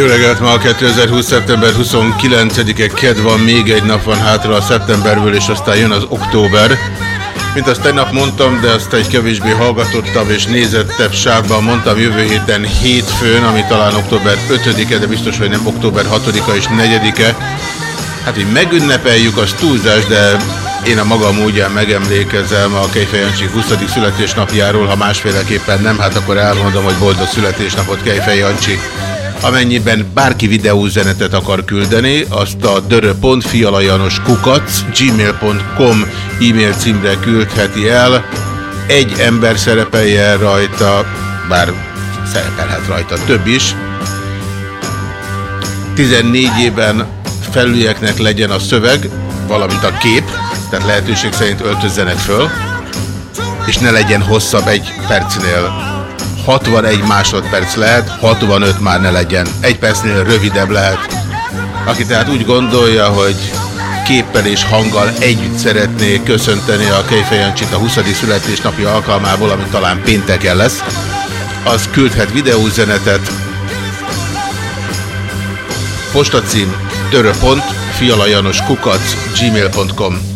Jó reggelt, ma a 2020. szeptember 29-e ked van, még egy nap van hátra a szeptemberből, és aztán jön az október. Mint azt tegnap mondtam, de azt egy kevésbé hallgatottabb és nézettebb sávban mondtam jövő héten hétfőn, ami talán október 5-e, de biztos, hogy nem október 6-a és 4-e. Hát, hogy megünnepeljük, az túlzás, de én a magam módján megemlékezem a Kejfej Jancsi 20. születésnapjáról, ha másféleképpen nem, hát akkor elmondom, hogy boldog születésnapot Kejfej Jancsi. Amennyiben bárki videóüzenetet akar küldeni, azt a dörö.fialajanoskukac gmail.com e-mail címre küldheti el. Egy ember szerepelje rajta, bár szerepelhet rajta több is. 14 éven felülieknek legyen a szöveg, valamint a kép, tehát lehetőség szerint öltözzenek föl, és ne legyen hosszabb egy percnél 61 másodperc lehet, 65 már ne legyen. Egy percnél rövidebb lehet. Aki tehát úgy gondolja, hogy képpel és hanggal együtt szeretné köszönteni a Kejfejancsit a 20. születésnapi alkalmából, ami talán pénteken lesz, az küldhet videóüzenetet. Postacím törö.fialajanoskukac gmail.com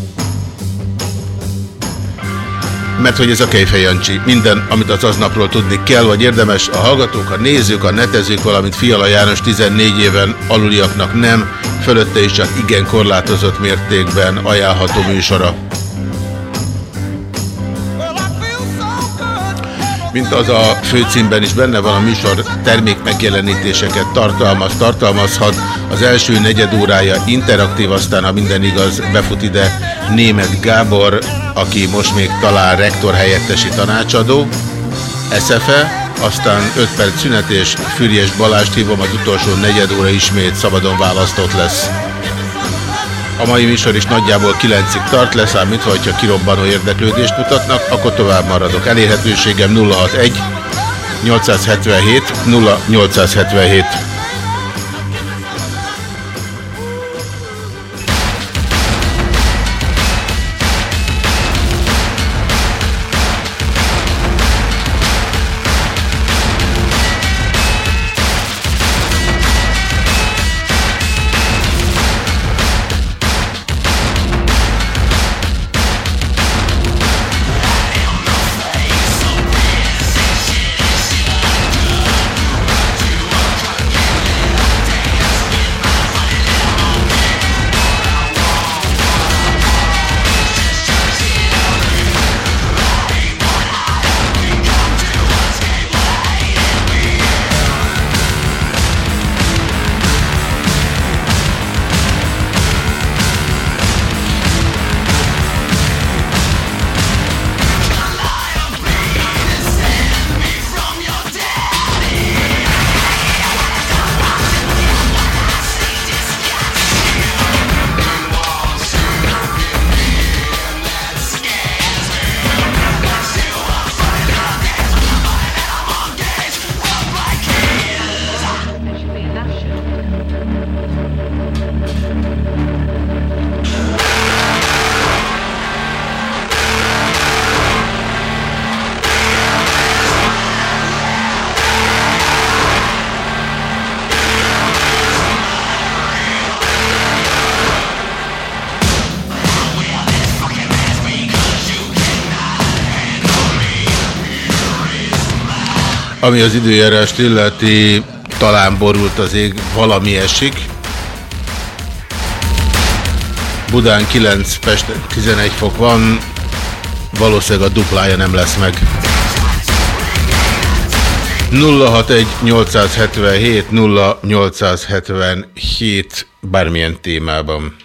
mert hogy ez a Kejfej Jancsi. Minden, amit az aznapról tudni kell, vagy érdemes, a hallgatók, a nézők, a netezők, valamint Fiala János 14 éven aluliaknak nem, fölötte is csak igen korlátozott mértékben ajánlható műsora. mint az a főcímben is benne van a műsor termék megjelenítéseket tartalmaz, tartalmazhat. Az első negyed órája interaktív, aztán ha minden igaz befut ide német Gábor, aki most még talán rektor helyettesi tanácsadó, SFE, aztán 5 perc szünet és Füriyes Balást hívom, az utolsó negyed óra ismét szabadon választott lesz. A mai műsor is nagyjából 9-ig tart, leszámítva, hogyha kirobbanó érdeklődést mutatnak, akkor tovább maradok. Elérhetőségem 061 877 0877. Ami az időjárást illeti, talán borult az ég, valami esik. Budán 9, Pesten 11 fok van, valószínűleg a duplája nem lesz meg. 061 877 0877 bármilyen témában.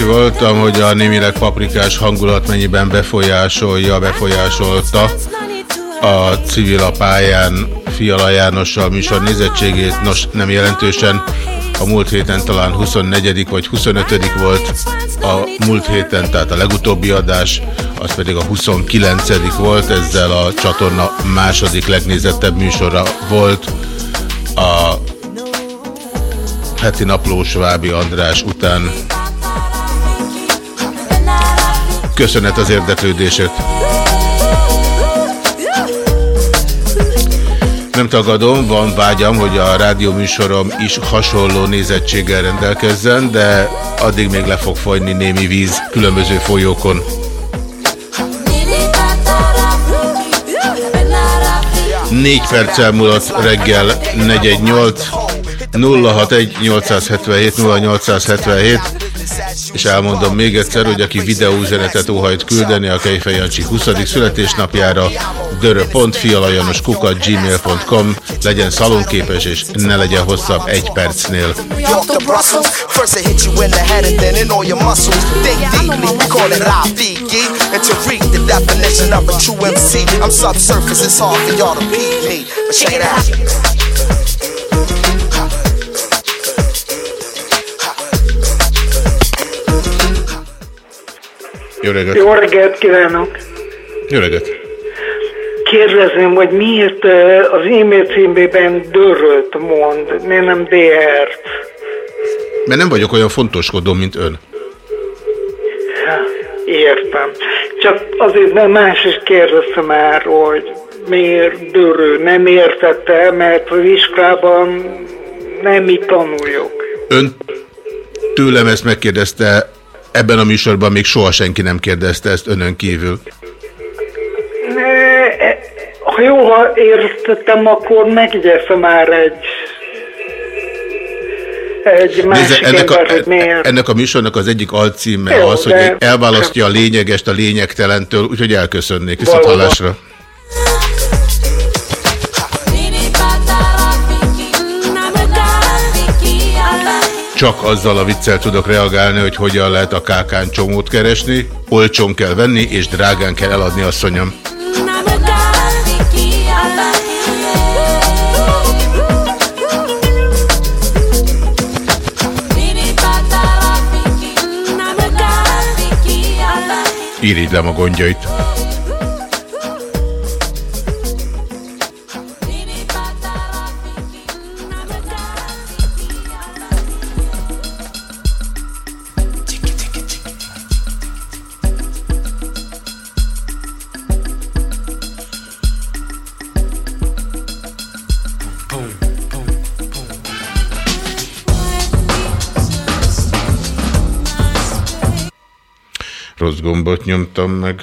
Kíváncsi voltam, hogy a némileg paprikás hangulat mennyiben befolyásolja, befolyásolta a civil a pályán Fiala Jánossal műsor nézettségét. Nos, nem jelentősen. A múlt héten talán 24. vagy 25. volt a múlt héten, tehát a legutóbbi adás, az pedig a 29. volt, ezzel a csatorna második legnézettebb műsora volt a heti naplós Vábi András után. Köszönet az érdeklődését. Nem tagadom, van vágyam, hogy a rádió műsorom is hasonló nézettséggel rendelkezzen, de addig még le fog folyni némi víz különböző folyókon. Négy perccel múlott reggel 418 061 877 0877 és elmondom még egyszer, hogy aki videóüzenetet óhajt küldeni a Kejfej Jancsi 20. születésnapjára dörö.fialajanoskukat gmail.com legyen szalonképes és ne legyen hosszabb egy percnél. Check it out. Jó reggelt! Jó reggelt kívánok! Jó reggelt! Kérdezném, hogy miért az e-mail címében dörrölt mond, miért nem DR-t? Mert nem vagyok olyan fontoskodó, mint ön. Értem. Csak azért nem más is kérdeztem már, hogy miért dörő, nem értette, mert az iskolában nem mi tanuljuk. Ön tőlem ezt megkérdezte Ebben a műsorban még soha senki nem kérdezte ezt önön kívül. E, ha jól értettem, akkor megjegyezte már egy egy Nézze, ennek, ember, a, hogy miért. ennek a műsornak az egyik alcíme Jó, az, hogy elválasztja a lényegest a lényegtelentől, úgyhogy elköszönnék. Viszont hallásra. Csak azzal a viccel tudok reagálni, hogy hogyan lehet a kákán csomót keresni, olcsón kell venni, és drágán kell eladni, asszonyom. Irigylem a gondjait. Gombot nyomtam meg.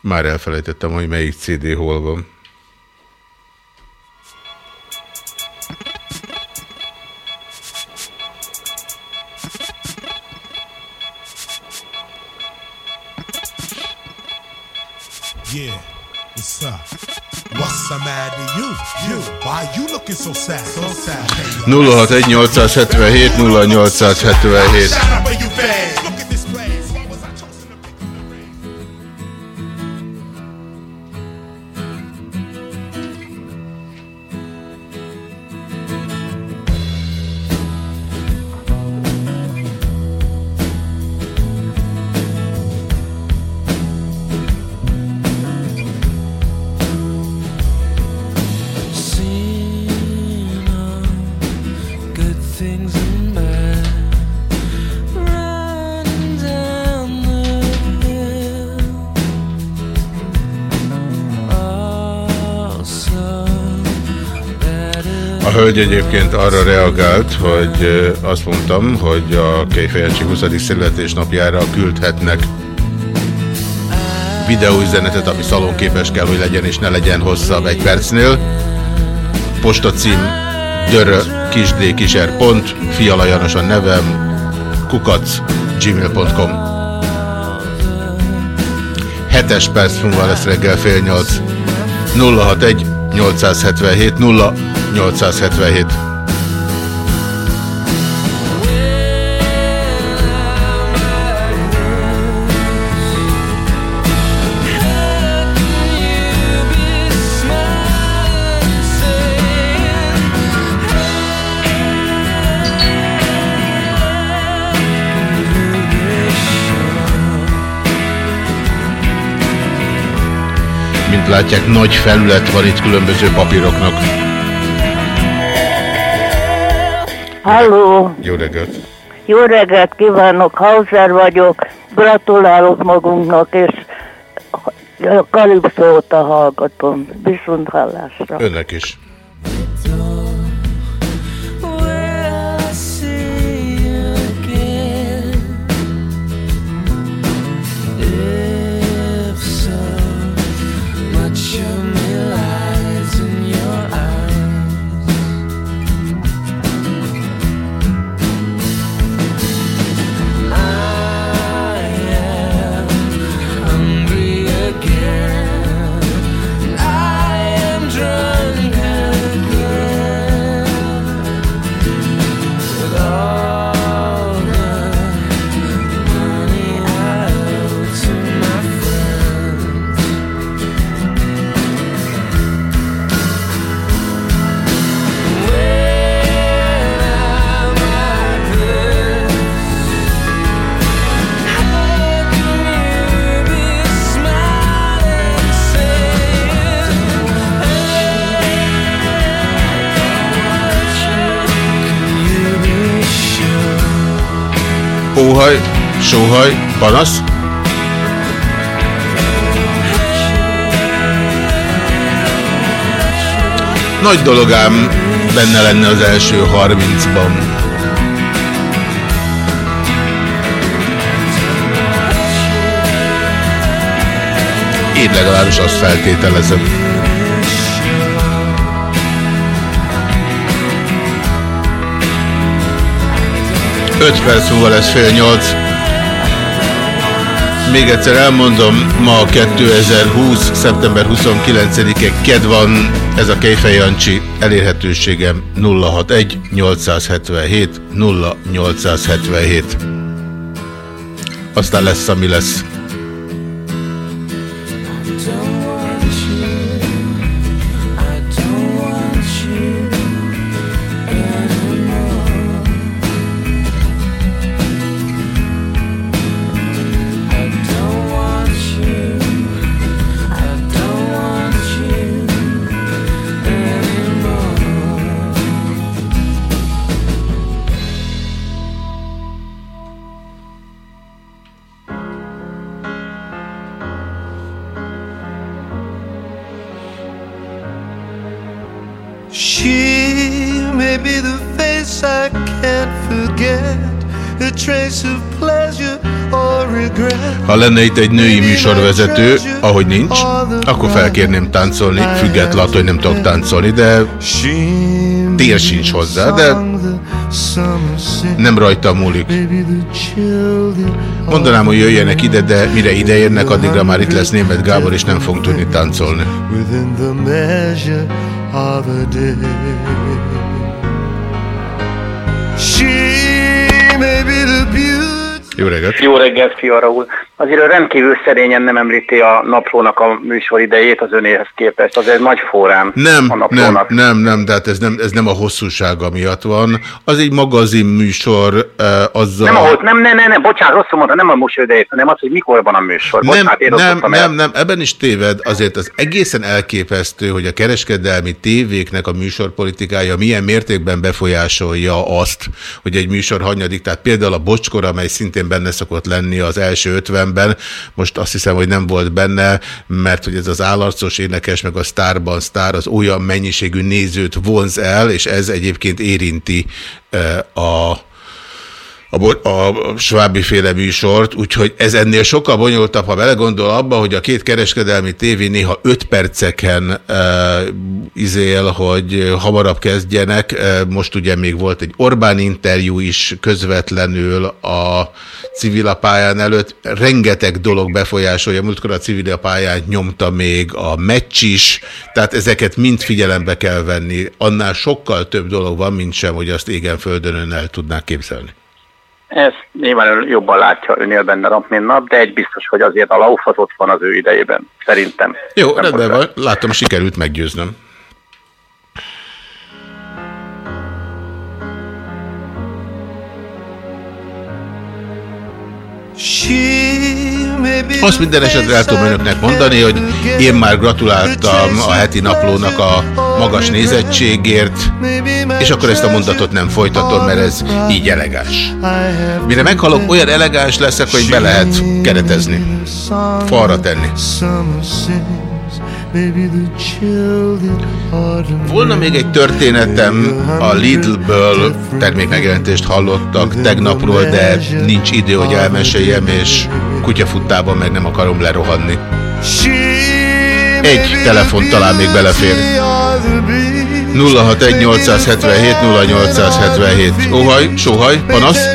Már elfelejtettem, hogy melyik CD hol van. Yeah, what's up? What's the matter you? You, why you looking so sad? So sad. 061 877 0877 hölgy egyébként arra reagált, hogy azt mondtam, hogy a Kejfejancsi 20. születésnapjára küldhetnek videóüzenetet, ami szalonképes kell, hogy legyen, és ne legyen hosszabb egy percnél. Postacím dörö kisdkiser pont, Fiala János a nevem, kukac, gmail.com. Hetes perc múlva lesz reggel fél nyolc. 061 877 0 877. Mint látják, nagy felület van itt különböző papíroknak. Halló, Jó reggelt! jó reggelt kívánok, Hauser vagyok, gratulálok magunknak, és a Kalipszót a hallgatom, viszont hallásra. Önnek is. Óhaj, sóhaj, panasz. Nagy dolog ám benne lenne az első 30-ban. Én legalábbis azt feltételezem. Öt perc múlva lesz fél nyolc. Még egyszer elmondom, ma 2020. szeptember 29-e ked van, ez a Kejfej Jancsi elérhetőségem 061 877 0877. Aztán lesz, ami lesz. Lenne itt egy női műsorvezető, ahogy nincs, akkor felkérném táncolni, független attól, hogy nem tudok táncolni, de tér sincs hozzá, de nem rajta múlik. Mondanám, hogy jöjjenek ide, de mire ideérnek, addigra már itt lesz német Gábor, és nem fogunk tudni táncolni. Jó reggelt! Jó reggelt, Fiara úr! Azért rendkívül szerényen nem említi a naplónak a műsor idejét az önéhez képest. Azért nagy forrán Nem, a nem, naplónak. nem, nem, de hát ez nem, ez nem a hosszúsága miatt van. Az egy magazin műsor uh, azzal... Nem, ahol, nem, nem, nem, nem, bocsánat, rosszul mondta, nem a műsor idejét, hanem az, hogy mikor van a műsor. Nem, bocsánat, én nem, el. nem, nem, ebben is téved. Azért az egészen elképesztő, hogy a kereskedelmi tévéknek a műsorpolitikája milyen mértékben befolyásolja azt, hogy egy műsor hanyadik. Tehát például a Bocskor, amely szintén benne szokott lenni az első 50 filmben. Most azt hiszem, hogy nem volt benne, mert hogy ez az állarcos énekes, meg a sztárban sztár az olyan mennyiségű nézőt vonz el, és ez egyébként érinti a a, a svábi féle műsort, úgyhogy ez ennél sokkal bonyolultabb, ha belegondol abba, hogy a két kereskedelmi tévé néha öt perceken e, izél, hogy hamarabb kezdjenek. E, most ugye még volt egy Orbán interjú is közvetlenül a civilapályán előtt. Rengeteg dolog befolyásolja. Múltkor a civilapályán nyomta még a meccs is, tehát ezeket mind figyelembe kell venni. Annál sokkal több dolog van, mint sem, hogy azt égen földön el tudnák képzelni. Ezt nyilván jobban látja önél benne nap, mint nap, de egy biztos, hogy azért a laufat ott van az ő idejében, szerintem. Jó, rendben van, látom, sikerült meggyőznöm. Azt minden esetre el tudom önöknek mondani, hogy én már gratuláltam a heti naplónak a magas nézettségért, és akkor ezt a mondatot nem folytatom, mert ez így elegáns. Mire meghalok, olyan elegáns leszek, hogy be lehet keretezni, falra tenni. Volna még egy történetem, a Lidl-ből termékmegjelentést hallottak tegnapról, de nincs idő, hogy elmeséljem, és kutyafuttában meg nem akarom lerohanni. Egy telefon talán még belefér. 061 877 0877. Óhaj, sóhaj, panasz?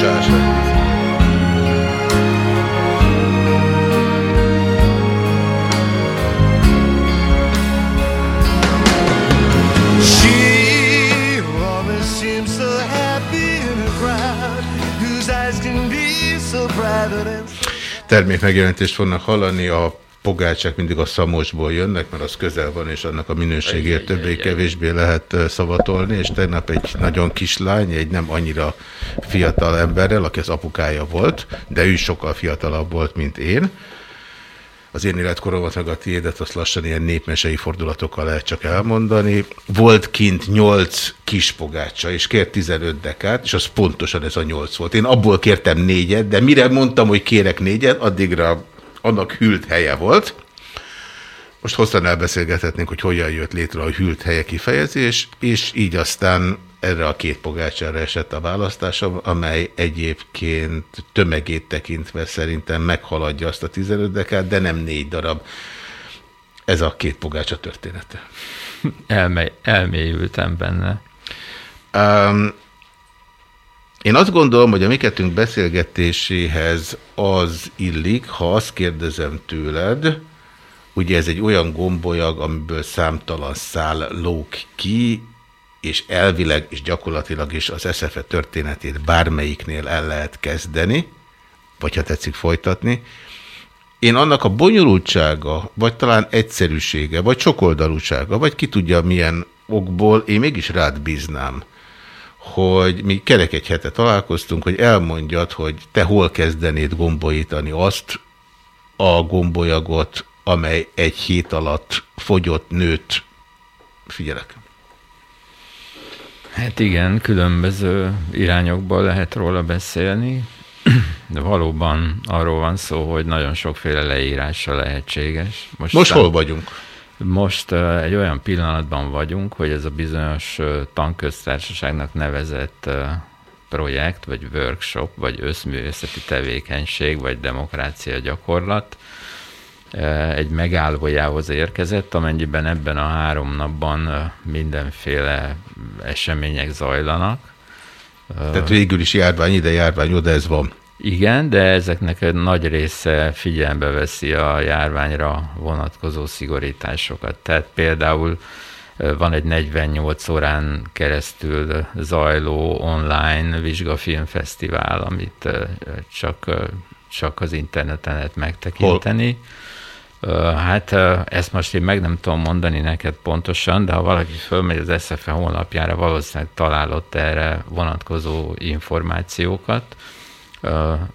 pogácsás. Termék megjelentést fognak hallani a pogácsák mindig a szamosból jönnek, mert az közel van, és annak a minőségért többé-kevésbé lehet szavatolni, és tegnap egy nagyon kis lány, egy nem annyira fiatal emberrel, aki az apukája volt, de ő sokkal fiatalabb volt, mint én. Az én életkoromat meg a tiédet, azt lassan ilyen népmesei fordulatokkal lehet csak elmondani. Volt kint nyolc kis pogácsa, és kért 15 dekát, és az pontosan ez a nyolc volt. Én abból kértem négyet, de mire mondtam, hogy kérek négyet, addigra annak hűlt helye volt. Most hosszan elbeszélgethetnénk, hogy hogyan jött létre a hűlt helye kifejezés, és így aztán erre a két pogácsára esett a választásom, amely egyébként tömegét tekintve szerintem meghaladja azt a 15 dekát, de nem négy darab. Ez a két pogácsa története. Elme elmélyültem benne. Um, én azt gondolom, hogy a mi kettünk beszélgetéséhez az illik, ha azt kérdezem tőled, ugye ez egy olyan gombolyag, amiből számtalan szál lók ki, és elvileg és gyakorlatilag is az SZFE történetét bármelyiknél el lehet kezdeni, vagy ha tetszik folytatni. Én annak a bonyolultsága, vagy talán egyszerűsége, vagy sokoldalúsága, vagy ki tudja milyen okból, én mégis rád bíznám, hogy mi kerek egy hete találkoztunk, hogy elmondjad, hogy te hol kezdenéd gombolítani azt a gombolyagot, amely egy hét alatt fogyott, nőtt. Figyelek. Hát igen, különböző irányokból lehet róla beszélni, de valóban arról van szó, hogy nagyon sokféle leírása lehetséges. Most, Most hol vagyunk? Most egy olyan pillanatban vagyunk, hogy ez a bizonyos tanköztársaságnak nevezett projekt, vagy workshop, vagy összművészeti tevékenység, vagy demokrácia gyakorlat egy megállójához érkezett, amennyiben ebben a három napban mindenféle események zajlanak. Tehát végül is járvány ide, járvány oda, ez van. Igen, de ezeknek egy nagy része figyelembe veszi a járványra vonatkozó szigorításokat. Tehát például van egy 48 órán keresztül zajló online vizsgafilmfesztivál, amit csak, csak az interneten lehet megtekinteni. Hol? Hát ezt most én meg nem tudom mondani neked pontosan, de ha valaki fölmegy az SFE honlapjára, valószínűleg találott erre vonatkozó információkat.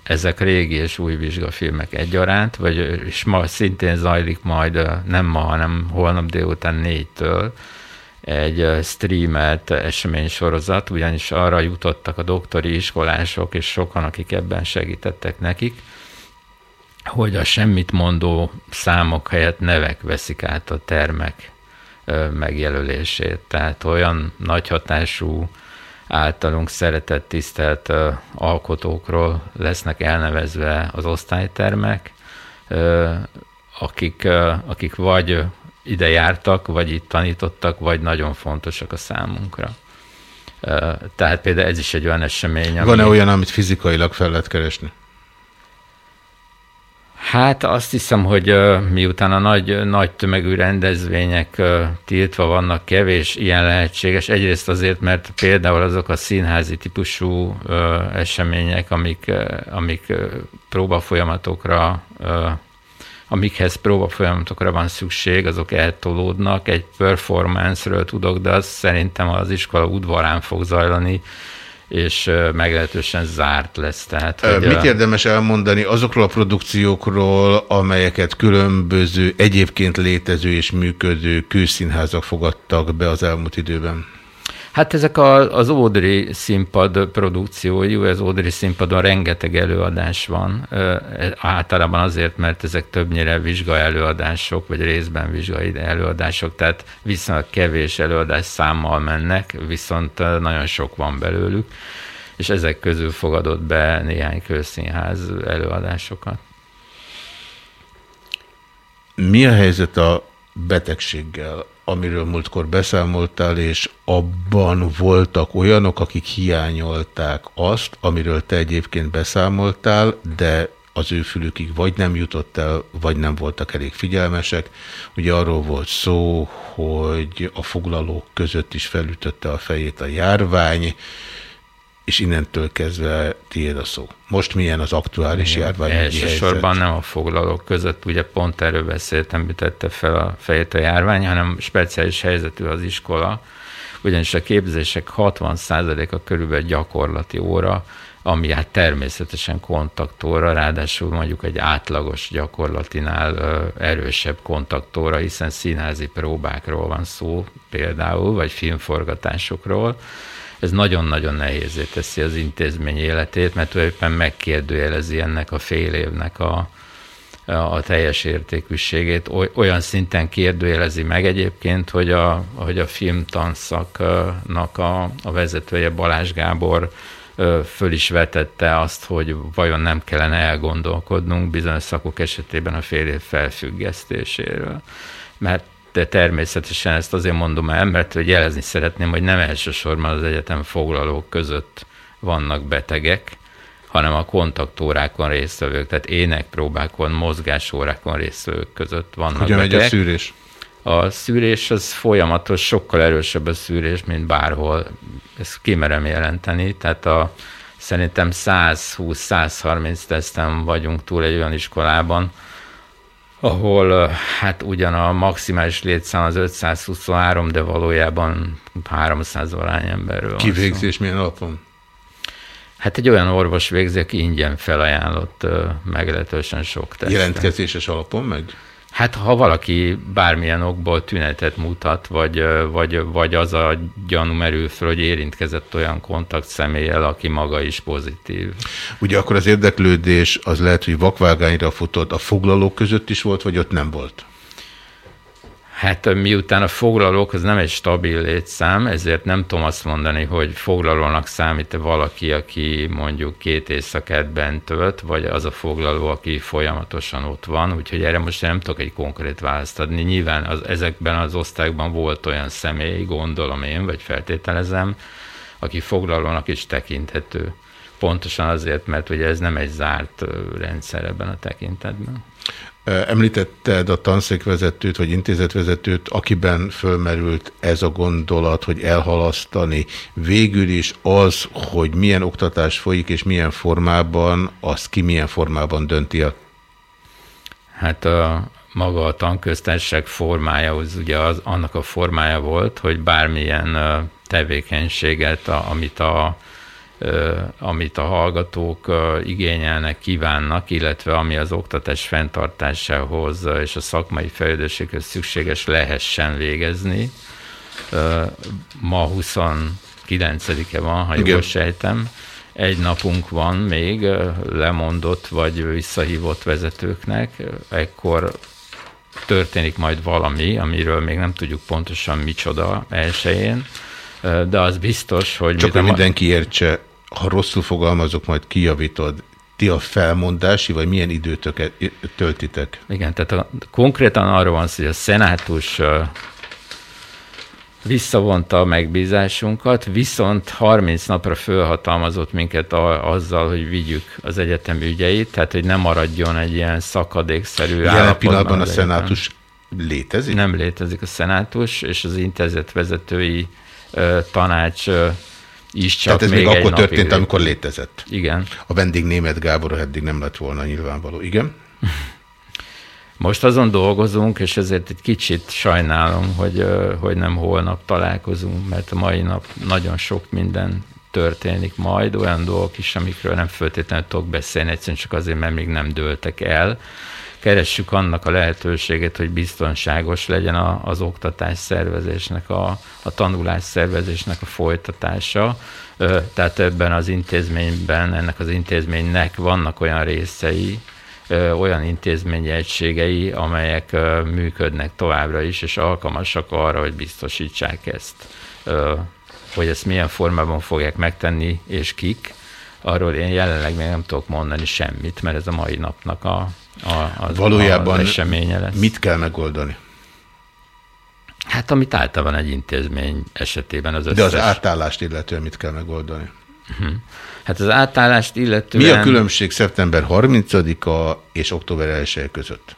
Ezek régi és új vizsgafilmek egyaránt, vagy, és ma szintén zajlik majd, nem ma, hanem holnap délután négytől egy streamelt eseménysorozat, ugyanis arra jutottak a doktori iskolások, és sokan, akik ebben segítettek nekik, hogy a semmit mondó számok helyett nevek veszik át a termek megjelölését. Tehát olyan nagy hatású általunk szeretett, tisztelt alkotókról lesznek elnevezve az osztálytermek, akik, akik vagy ide jártak, vagy itt tanítottak, vagy nagyon fontosak a számunkra. Tehát például ez is egy olyan esemény. Van-e olyan, amit fizikailag fel lehet keresni? Hát azt hiszem, hogy miután a nagy, nagy tömegű rendezvények tiltva vannak, kevés ilyen lehetséges. Egyrészt azért, mert például azok a színházi típusú események, amik, amik próbafolyamatokra amikhez próbafolyamatokra van szükség, azok eltolódnak. Egy performance-ről tudok, de az szerintem az iskola udvarán fog zajlani, és meglehetősen zárt lesz. Tehát, hogy Mit érdemes elmondani azokról a produkciókról, amelyeket különböző egyébként létező és működő kőszínházak fogadtak be az elmúlt időben? Hát ezek a, az Ódri színpad produkciói, az Ódri színpadon rengeteg előadás van, általában azért, mert ezek többnyire vizsga előadások, vagy részben vizsgai előadások, tehát viszonylag kevés előadás számmal mennek, viszont nagyon sok van belőlük, és ezek közül fogadott be néhány közszínház előadásokat. Mi a helyzet a betegséggel, amiről múltkor beszámoltál, és abban voltak olyanok, akik hiányolták azt, amiről te egyébként beszámoltál, de az ő fülükig vagy nem jutott el, vagy nem voltak elég figyelmesek. Ugye arról volt szó, hogy a foglalók között is felütötte a fejét a járvány, és innentől kezdve tiéd a szó. Most milyen az aktuális járvány? Elsősorban nem a foglalók között, ugye pont erről beszéltem, ütette fel a fejét a járvány, hanem speciális helyzetű az iskola, ugyanis a képzések 60%-a körülbelül gyakorlati óra, ami hát természetesen kontaktóra, ráadásul mondjuk egy átlagos gyakorlatinál erősebb kontaktóra, hiszen színházi próbákról van szó például, vagy filmforgatásokról, ez nagyon-nagyon nehézé teszi az intézmény életét, mert tulajdonképpen megkérdőjelezi ennek a fél évnek a, a teljes értékűségét. Olyan szinten kérdőjelezi meg egyébként, hogy a, hogy a filmtanszaknak a, a vezetője Balázs Gábor föl is vetette azt, hogy vajon nem kellene elgondolkodnunk bizonyos szakok esetében a fél év felfüggesztéséről. Mert de természetesen ezt azért mondom el, mert hogy jelezni szeretném, hogy nem elsősorban az egyetem foglalók között vannak betegek, hanem a kontaktórákon résztvevők, tehát énekpróbákon, mozgásórákon résztvevők között vannak Hogyan betegek. megy a szűrés? A szűrés az folyamatos, sokkal erősebb a szűrés, mint bárhol. Ezt kimerem jelenteni, tehát a, szerintem 120-130 tesztem vagyunk túl egy olyan iskolában, ahol hát ugyan a maximális létszám az 523, de valójában 300 valány emberről Kivégzés milyen alapon? Hát egy olyan orvos végzi, aki ingyen felajánlott meglehetősen sok tesztet. Jelentkezéses alapon meg? Hát ha valaki bármilyen okból tünetet mutat, vagy, vagy, vagy az a gyanú merül föl, hogy érintkezett olyan kontakt személlyel, aki maga is pozitív. Ugye akkor az érdeklődés az lehet, hogy vakvágányra futott, a foglalók között is volt, vagy ott nem volt? Hát miután a foglalók az nem egy stabil létszám, ezért nem tudom azt mondani, hogy foglalónak számít-e valaki, aki mondjuk két éjszakát bent tölt, vagy az a foglaló, aki folyamatosan ott van, úgyhogy erre most nem tudok egy konkrét választ adni. Nyilván az, ezekben az osztályokban volt olyan személy, gondolom én, vagy feltételezem, aki foglalónak is tekinthető pontosan azért, mert ugye ez nem egy zárt rendszer ebben a tekintetben. Említetted a tanszékvezetőt, vagy intézetvezetőt, akiben fölmerült ez a gondolat, hogy elhalasztani. Végül is az, hogy milyen oktatás folyik, és milyen formában, az ki milyen formában dönti el? Hát a, maga a tanköztársaság formája, az ugye az, annak a formája volt, hogy bármilyen tevékenységet, amit a amit a hallgatók igényelnek, kívánnak, illetve ami az oktatás fenntartásához és a szakmai fejlődéséhez szükséges lehessen végezni. Ma 29-e van, ha Igen. jól sejtem. Egy napunk van még lemondott vagy visszahívott vezetőknek, ekkor történik majd valami, amiről még nem tudjuk pontosan micsoda elsőjén, de az biztos, hogy... Csak hogy mindenki értse, ha rosszul fogalmazok, majd kijavítod, ti a felmondási, vagy milyen időt töltitek? Igen, tehát a, konkrétan arról van szó, hogy a szenátus visszavonta a megbízásunkat, viszont 30 napra fölhatalmazott minket a, azzal, hogy vigyük az egyetem ügyeit, tehát hogy nem maradjon egy ilyen szakadékszerű Jelen pillanatban a szenátus létezik? Nem létezik a szenátus, és az intézet vezetői tanács is csak Tehát ez még, még akkor történt, létezik. amikor létezett. Igen. A vendég német Gábor eddig nem lett volna nyilvánvaló. Igen? Most azon dolgozunk, és ezért egy kicsit sajnálom, hogy, hogy nem holnap találkozunk, mert a mai nap nagyon sok minden történik majd, olyan dolgok is, amikről nem föltétlenül tudok beszélni, egyszerűen csak azért, mert még nem dőltek el keressük annak a lehetőséget, hogy biztonságos legyen a, az oktatás szervezésnek, a, a tanulás szervezésnek a folytatása. Tehát ebben az intézményben, ennek az intézménynek vannak olyan részei, olyan intézményi egységei, amelyek működnek továbbra is, és alkalmasak arra, hogy biztosítsák ezt. Hogy ezt milyen formában fogják megtenni, és kik, arról én jelenleg még nem tudok mondani semmit, mert ez a mai napnak a, a, az, Valójában az eseménye lesz. mit kell megoldani? Hát amit általában egy intézmény esetében az összes... De az átállást illetően mit kell megoldani? Uh-huh. Hát az átállást illetően... Mi a különbség szeptember 30-a és október 1 között?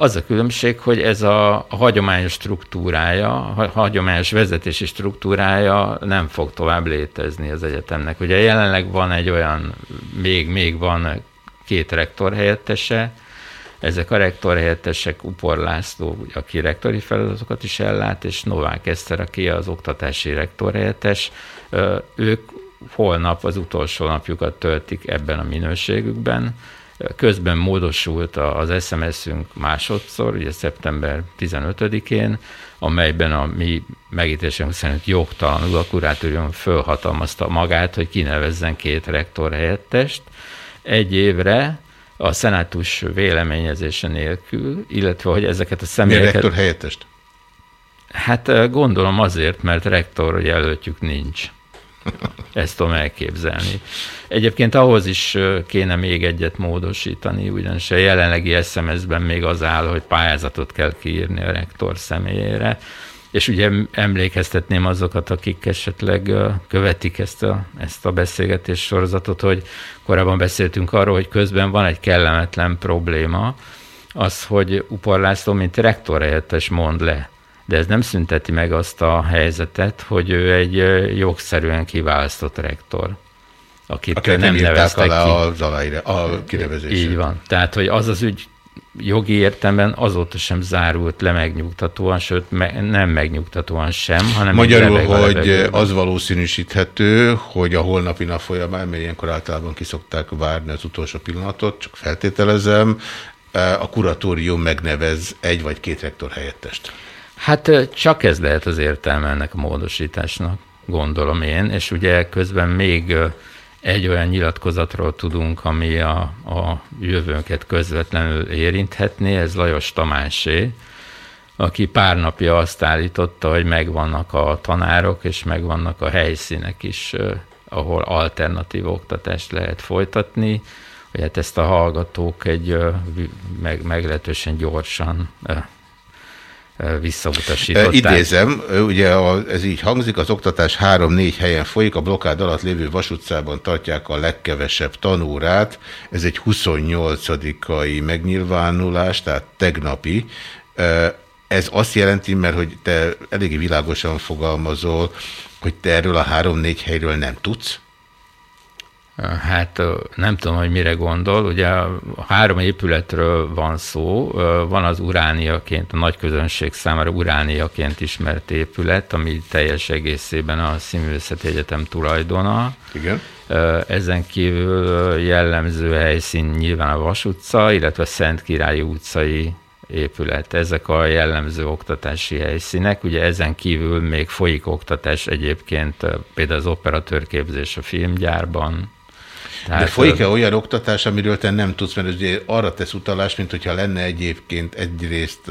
Az a különbség, hogy ez a hagyományos struktúrája, a hagyományos vezetési struktúrája nem fog tovább létezni az egyetemnek. Ugye jelenleg van egy olyan, még, még van két rektor helyettese, ezek a rektor helyettesek Upor László, aki rektori feladatokat is ellát, és Novák Eszter, aki az oktatási rektor helyettes. Ők holnap az utolsó napjukat töltik ebben a minőségükben. Közben módosult az SMS-ünk másodszor, ugye szeptember 15-én, amelyben a mi megítélésünk szerint jogtalanul a kurátorium fölhatalmazta magát, hogy kinevezzen két rektor helyettest, egy évre a szenátus véleményezése nélkül, illetve hogy ezeket a személyeket... Miért rektor helyettest? Hát gondolom azért, mert rektor jelöltjük nincs. Ezt tudom elképzelni. Egyébként ahhoz is kéne még egyet módosítani, ugyanis a jelenlegi SMS-ben még az áll, hogy pályázatot kell kiírni a rektor személyére, és ugye emlékeztetném azokat, akik esetleg követik ezt a, ezt a beszélgetés sorozatot, hogy korábban beszéltünk arról, hogy közben van egy kellemetlen probléma, az, hogy Upar László, mint rektor helyettes mond le. De ez nem szünteti meg azt a helyzetet, hogy ő egy jogszerűen kiválasztott rektor akit Akit nem neveztek alá ki. Az a kinevezésre. Így van. Tehát, hogy az az ügy jogi értelemben azóta sem zárult le megnyugtatóan, sőt me, nem megnyugtatóan sem, hanem Magyarul, hogy az valószínűsíthető, hogy a holnapi nap folyamán, mert ilyenkor általában kiszokták várni az utolsó pillanatot, csak feltételezem, a kuratórium megnevez egy vagy két rektor helyettest. Hát csak ez lehet az értelme ennek a módosításnak, gondolom én, és ugye közben még egy olyan nyilatkozatról tudunk, ami a, a jövőnket közvetlenül érinthetné, ez Lajos Tamásé, aki pár napja azt állította, hogy megvannak a tanárok, és megvannak a helyszínek is, ahol alternatív oktatást lehet folytatni, hogy hát ezt a hallgatók egy meg, meglehetősen gyorsan visszautasították. Idézem, ugye a, ez így hangzik, az oktatás három-négy helyen folyik, a blokkád alatt lévő vasutcában tartják a legkevesebb tanórát, ez egy 28-ai megnyilvánulás, tehát tegnapi. Ez azt jelenti, mert hogy te eléggé világosan fogalmazol, hogy te erről a három-négy helyről nem tudsz? Hát nem tudom, hogy mire gondol. Ugye három épületről van szó. Van az urániaként, a nagy közönség számára urániaként ismert épület, ami teljes egészében a Színművészeti Egyetem tulajdona. Igen. Ezen kívül jellemző helyszín nyilván a Vas utca, illetve a Szent Király utcai épület. Ezek a jellemző oktatási helyszínek. Ugye ezen kívül még folyik oktatás egyébként, például az operatőrképzés a filmgyárban, tehát, De folyik-e olyan oktatás, amiről te nem tudsz, mert ugye arra tesz utalás, mint hogyha lenne egyébként egyrészt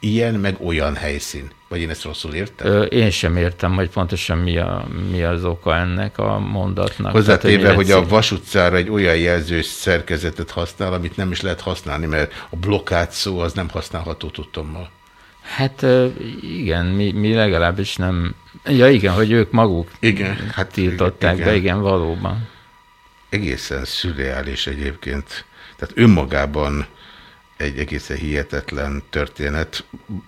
ilyen, meg olyan helyszín. Vagy én ezt rosszul értem? Én sem értem, hogy pontosan mi, a, mi az oka ennek a mondatnak. Hozzátéve, Tehát, hogy, hogy a Vas utcára egy olyan jelzős szerkezetet használ, amit nem is lehet használni, mert a blokkád szó az nem használható tudtommal. Hát igen, mi, mi legalábbis nem... Ja igen, hogy ők maguk igen, hát tiltották, igen. de igen, valóban egészen szürreális egyébként. Tehát önmagában egy egészen hihetetlen történet,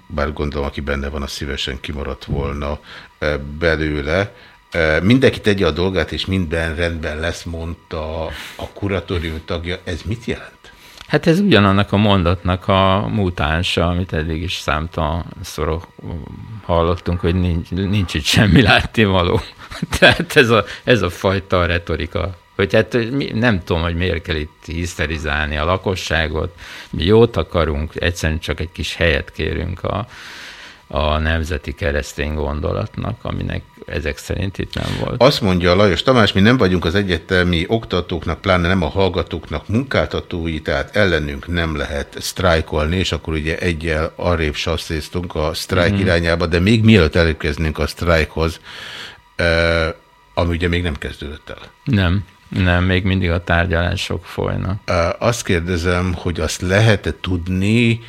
bár gondolom, aki benne van, a szívesen kimaradt volna e, belőle. E, mindenki tegye a dolgát, és minden rendben lesz, mondta a kuratórium tagja. Ez mit jelent? Hát ez ugyanannak a mondatnak a mutánsa, amit eddig is számtalanszor hallottunk, hogy nincs, nincs itt semmi látnivaló. Tehát ez a, ez a fajta retorika hogy hát nem tudom, hogy miért kell itt hiszterizálni a lakosságot, mi jót akarunk, egyszerűen csak egy kis helyet kérünk a, a nemzeti keresztény gondolatnak, aminek ezek szerint itt nem volt. Azt mondja Lajos Tamás, mi nem vagyunk az egyetemi oktatóknak, pláne nem a hallgatóknak munkáltatói, tehát ellenünk nem lehet sztrájkolni, és akkor ugye egyel arrébb sasszéztunk a sztrájk mm. irányába, de még mielőtt elérkeznénk a sztrájkhoz, ami ugye még nem kezdődött el. Nem. Nem, még mindig a tárgyalások folynak. Azt kérdezem, hogy azt lehet-e tudni,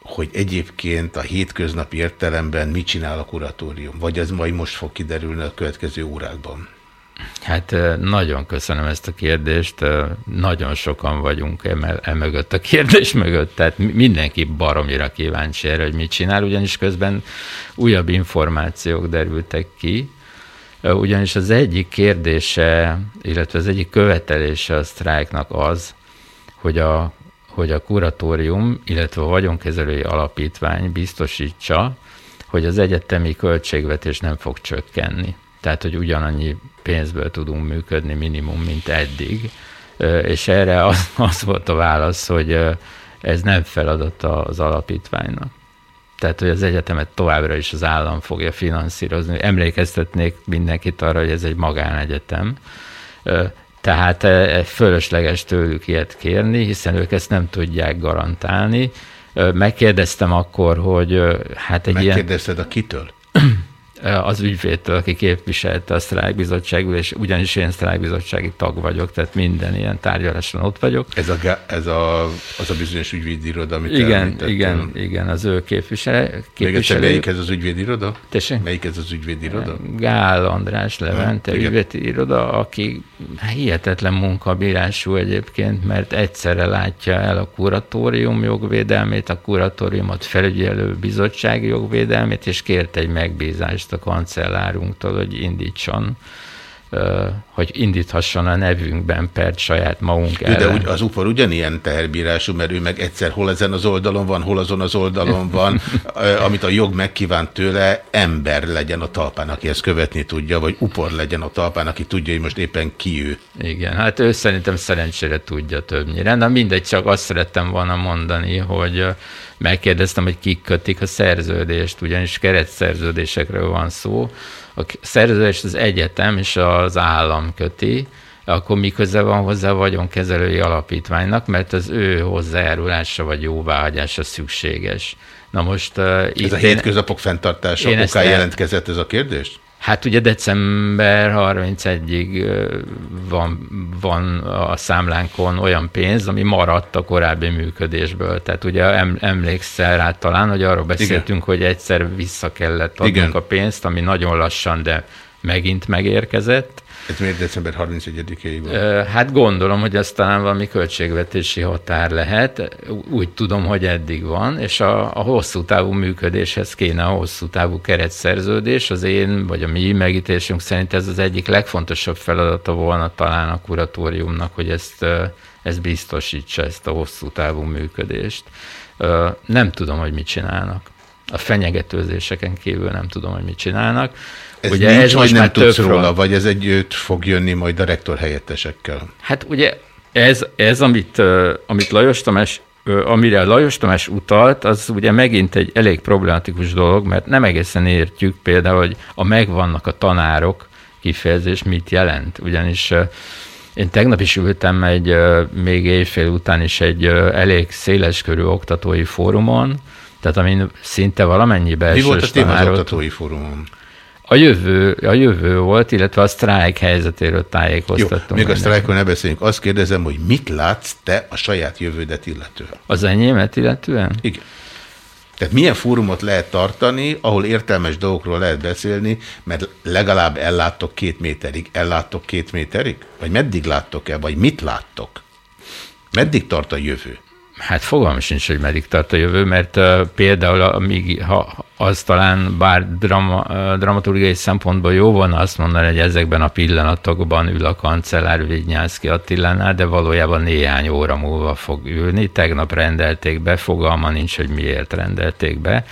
hogy egyébként a hétköznapi értelemben mit csinál a kuratórium? Vagy ez majd most fog kiderülni a következő órákban? Hát nagyon köszönöm ezt a kérdést. Nagyon sokan vagyunk emögött a kérdés mögött, tehát mindenki baromira kíváncsi erre, hogy mit csinál, ugyanis közben újabb információk derültek ki, ugyanis az egyik kérdése, illetve az egyik követelése a sztrájknak az, hogy a, hogy a kuratórium, illetve a vagyonkezelői alapítvány biztosítsa, hogy az egyetemi költségvetés nem fog csökkenni. Tehát, hogy ugyanannyi pénzből tudunk működni minimum, mint eddig. És erre az, az volt a válasz, hogy ez nem feladat az alapítványnak tehát hogy az egyetemet továbbra is az állam fogja finanszírozni. Emlékeztetnék mindenkit arra, hogy ez egy magánegyetem, tehát fölösleges tőlük ilyet kérni, hiszen ők ezt nem tudják garantálni. Megkérdeztem akkor, hogy hát egy Megkérdezted ilyen... a kitől? Az ügyvédtől, aki képviselte a sztrájkbizottságul, és ugyanis én sztrájkbizottsági tag vagyok, tehát minden ilyen tárgyaláson ott vagyok. Ez, a, ez a, az a bizonyos ügyvédiroda, amit Igen, igen, igen, az ő képviselő. képviselő. melyik ez az ügyvédiroda? Tessék? Melyik ez az ügyvédiroda? Gál András Levente ügyvédiroda, aki hihetetlen munkabírású egyébként, mert egyszerre látja el a kuratórium jogvédelmét, a kuratóriumot felügyelő bizottság jogvédelmét, és kért egy megbízást a kancellárunktól, hogy indítson hogy indíthasson a nevünkben pert saját magunk ellen. De úgy, az UFOR ugyanilyen teherbírású, mert ő meg egyszer hol ezen az oldalon van, hol azon az oldalon van, amit a jog megkívánt tőle, ember legyen a talpán, aki ezt követni tudja, vagy UFOR legyen a talpán, aki tudja, hogy most éppen ki ő. Igen, hát ő szerintem szerencsére tudja többnyire. Na mindegy, csak azt szerettem volna mondani, hogy megkérdeztem, hogy kik kötik a szerződést, ugyanis keretszerződésekről van szó. A szerződést az egyetem és az állam köti, akkor mi köze van hozzá a vagyonkezelői alapítványnak, mert az ő hozzájárulása vagy jóváhagyása szükséges. Na most uh, itt Ez a hétköznapok fenntartása okán jelentkezett ez a kérdés? Hát ugye december 31-ig van, van a számlánkon olyan pénz, ami maradt a korábbi működésből. Tehát ugye emlékszel rá talán, hogy arról beszéltünk, Igen. hogy egyszer vissza kellett adnunk Igen. a pénzt, ami nagyon lassan, de megint megérkezett. Ez miért december 31-ig van? Hát gondolom, hogy ez talán valami költségvetési határ lehet. Úgy tudom, hogy eddig van, és a, a hosszú távú működéshez kéne a hosszú távú keretszerződés. Az én, vagy a mi megítésünk szerint ez az egyik legfontosabb feladata volna talán a kuratóriumnak, hogy ezt, ezt biztosítsa, ezt a hosszú távú működést. Nem tudom, hogy mit csinálnak. A fenyegetőzéseken kívül nem tudom, hogy mit csinálnak. Ez ugye nincs, ez vagy nem tudsz róla, vagy ez együtt fog jönni majd a rektor helyettesekkel? Hát ugye ez, ez amit, amit Lajos Tamás amire Lajos Tamás utalt, az ugye megint egy elég problematikus dolog, mert nem egészen értjük például, hogy a megvannak a tanárok kifejezés mit jelent. Ugyanis én tegnap is ültem egy, még éjfél után is egy elég széleskörű oktatói fórumon, tehát amin szinte valamennyi belső Mi volt a téma az oktatói fórumon? A jövő, a jövő volt, illetve a sztrájk helyzetéről tájékoztattunk. Jó, még a sztrájkon ne beszéljünk. Azt kérdezem, hogy mit látsz te a saját jövődet illetően? Az enyémet illetően? Igen. Tehát milyen fórumot lehet tartani, ahol értelmes dolgokról lehet beszélni, mert legalább elláttok két méterig. Elláttok két méterig? Vagy meddig láttok el? Vagy mit láttok? Meddig tart a jövő? Hát fogalmam sincs, hogy meddig tart a jövő, mert uh, például amíg, ha az talán bár drama, uh, dramaturgiai szempontból jó volna azt mondani, hogy ezekben a pillanatokban ül a kancellár Vignyánszki Attilánál, de valójában néhány óra múlva fog ülni. Tegnap rendelték be, fogalma nincs, hogy miért rendelték be.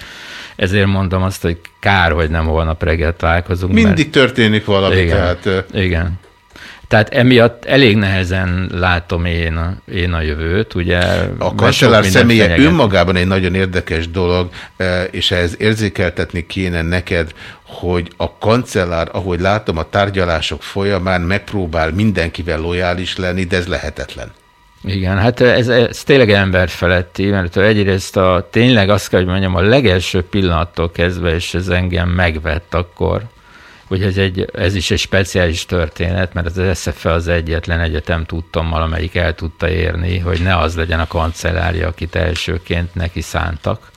Ezért mondom azt, hogy kár, hogy nem holnap reggel találkozunk. Mindig mert... történik valami. Igen, tehát... igen. Tehát emiatt elég nehezen látom én a, én a jövőt. Ugye, a kancellár személye fenyeget. önmagában egy nagyon érdekes dolog, e, és ehhez érzékeltetni kéne neked, hogy a kancellár, ahogy látom, a tárgyalások folyamán megpróbál mindenkivel lojális lenni, de ez lehetetlen. Igen, hát ez, ez tényleg emberfeletti, mert egyrészt a, tényleg azt kell, hogy mondjam, a legelső pillanattól kezdve, és ez engem megvett akkor, hogy ez, egy, ez is egy speciális történet, mert az SFE az egyetlen egyetem tudtam, amelyik el tudta érni, hogy ne az legyen a kancellária, akit elsőként neki szántak.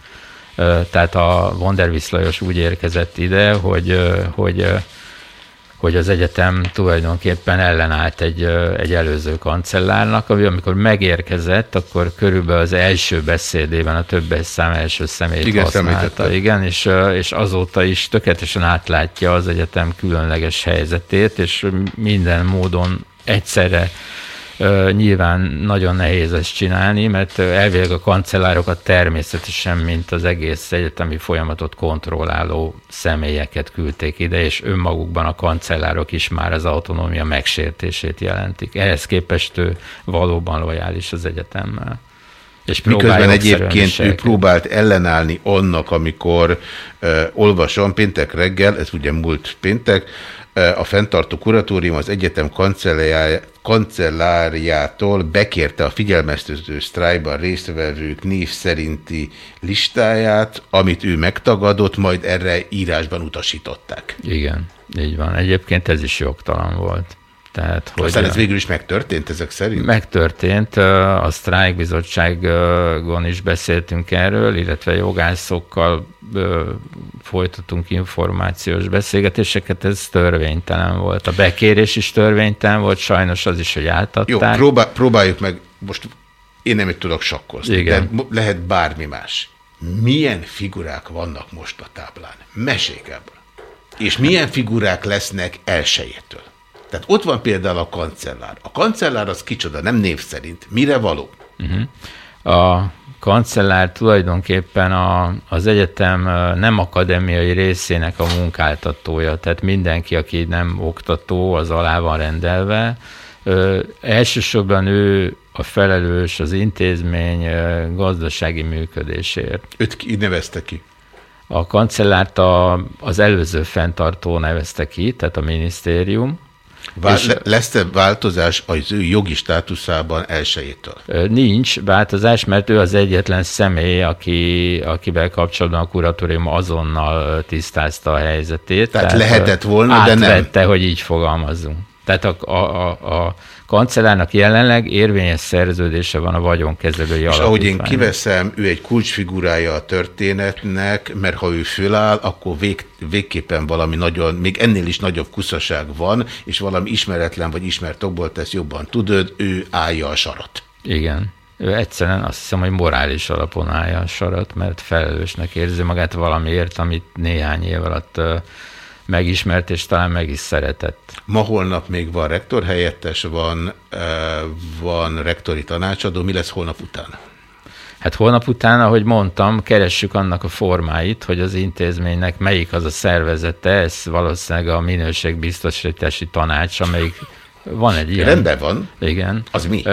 Tehát a Wonderwiss Lajos úgy érkezett ide, hogy, hogy hogy az egyetem tulajdonképpen ellenállt egy, egy előző kancellárnak, ami amikor megérkezett, akkor körülbelül az első beszédében a többes szám első személyt igen, használta. Igen, és, és azóta is tökéletesen átlátja az egyetem különleges helyzetét, és minden módon egyszerre Nyilván nagyon nehéz ezt csinálni, mert elvileg a kancellárokat természetesen, mint az egész egyetemi folyamatot kontrolláló személyeket küldték ide, és önmagukban a kancellárok is már az autonómia megsértését jelentik. Ehhez képest ő valóban lojális az egyetemmel. És Miközben egyébként ő próbált ellenállni annak, amikor uh, olvasom péntek reggel, ez ugye múlt péntek, a fenntartó kuratórium az egyetem kancelláriától bekérte a figyelmeztető sztrájban résztvevők név szerinti listáját, amit ő megtagadott, majd erre írásban utasították. Igen, így van. Egyébként ez is jogtalan volt. Tehát, hogy Aztán ez végül is megtörtént ezek szerint? Megtörtént. A sztrájkbizottságon is beszéltünk erről, illetve jogászokkal folytatunk információs beszélgetéseket, ez törvénytelen volt. A bekérés is törvénytelen volt, sajnos az is, hogy átadták. Jó, próbál, próbáljuk meg, most én nem tudok sakkozni, Igen. de lehet bármi más. Milyen figurák vannak most a táblán? Mesék ebből. És milyen figurák lesznek elsőjétől? Tehát ott van például a kancellár. A kancellár az kicsoda, nem név szerint. Mire való? Uh mhm. -huh. A kancellár tulajdonképpen a, az egyetem nem akadémiai részének a munkáltatója, tehát mindenki, aki nem oktató, az alá van rendelve. Ö, elsősorban ő a felelős az intézmény gazdasági működésért. Őt ki nevezte ki? A kancellárt a, az előző fenntartó nevezte ki, tehát a minisztérium, Vál, És- le, lesz-e változás az ő jogi státuszában elsőjétől? Nincs változás, mert ő az egyetlen személy, aki, akivel kapcsolatban a kuratórium azonnal tisztázta a helyzetét. Tehát lehetett volna, de nem. átvette, hogy így fogalmazzunk. Tehát a, a, a, a kancellárnak jelenleg érvényes szerződése van a vagyonkezelői És ahogy én kiveszem, ő egy kulcsfigurája a történetnek, mert ha ő föláll, akkor vég, végképpen valami nagyon, még ennél is nagyobb kuszaság van, és valami ismeretlen vagy ismert okból tesz jobban tudod, ő állja a sarat. Igen. Ő egyszerűen azt hiszem, hogy morális alapon állja a sarat, mert felelősnek érzi magát valamiért, amit néhány év alatt megismert, és talán meg is szeretett. Ma holnap még van rektor helyettes, van, van rektori tanácsadó, mi lesz holnap után? Hát holnap után, ahogy mondtam, keressük annak a formáit, hogy az intézménynek melyik az a szervezete, ez valószínűleg a minőségbiztosítási tanács, amelyik van egy ilyen. Rendben van. Igen. Az mi?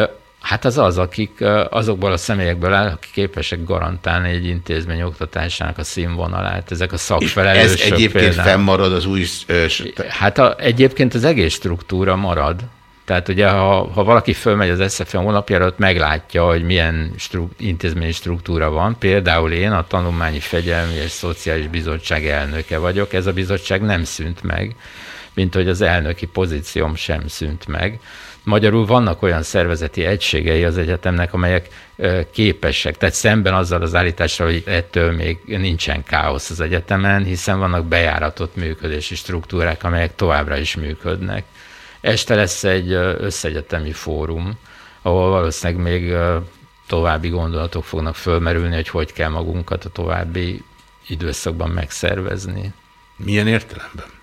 Hát az az, akik azokból a személyekből áll, akik képesek garantálni egy intézmény oktatásának a színvonalát. Ezek a Ez szakfelelősök egyébként például. fennmarad az új... Hát a, egyébként az egész struktúra marad. Tehát ugye, ha, ha valaki fölmegy az SZFM honlapjára, ott meglátja, hogy milyen stru, intézményi struktúra van. Például én a Tanulmányi Fegyelmi és Szociális Bizottság elnöke vagyok. Ez a bizottság nem szűnt meg, mint hogy az elnöki pozícióm sem szűnt meg. Magyarul vannak olyan szervezeti egységei az egyetemnek, amelyek képesek, tehát szemben azzal az állítással, hogy ettől még nincsen káosz az egyetemen, hiszen vannak bejáratott működési struktúrák, amelyek továbbra is működnek. Este lesz egy összegyetemi fórum, ahol valószínűleg még további gondolatok fognak fölmerülni, hogy hogy kell magunkat a további időszakban megszervezni. Milyen értelemben?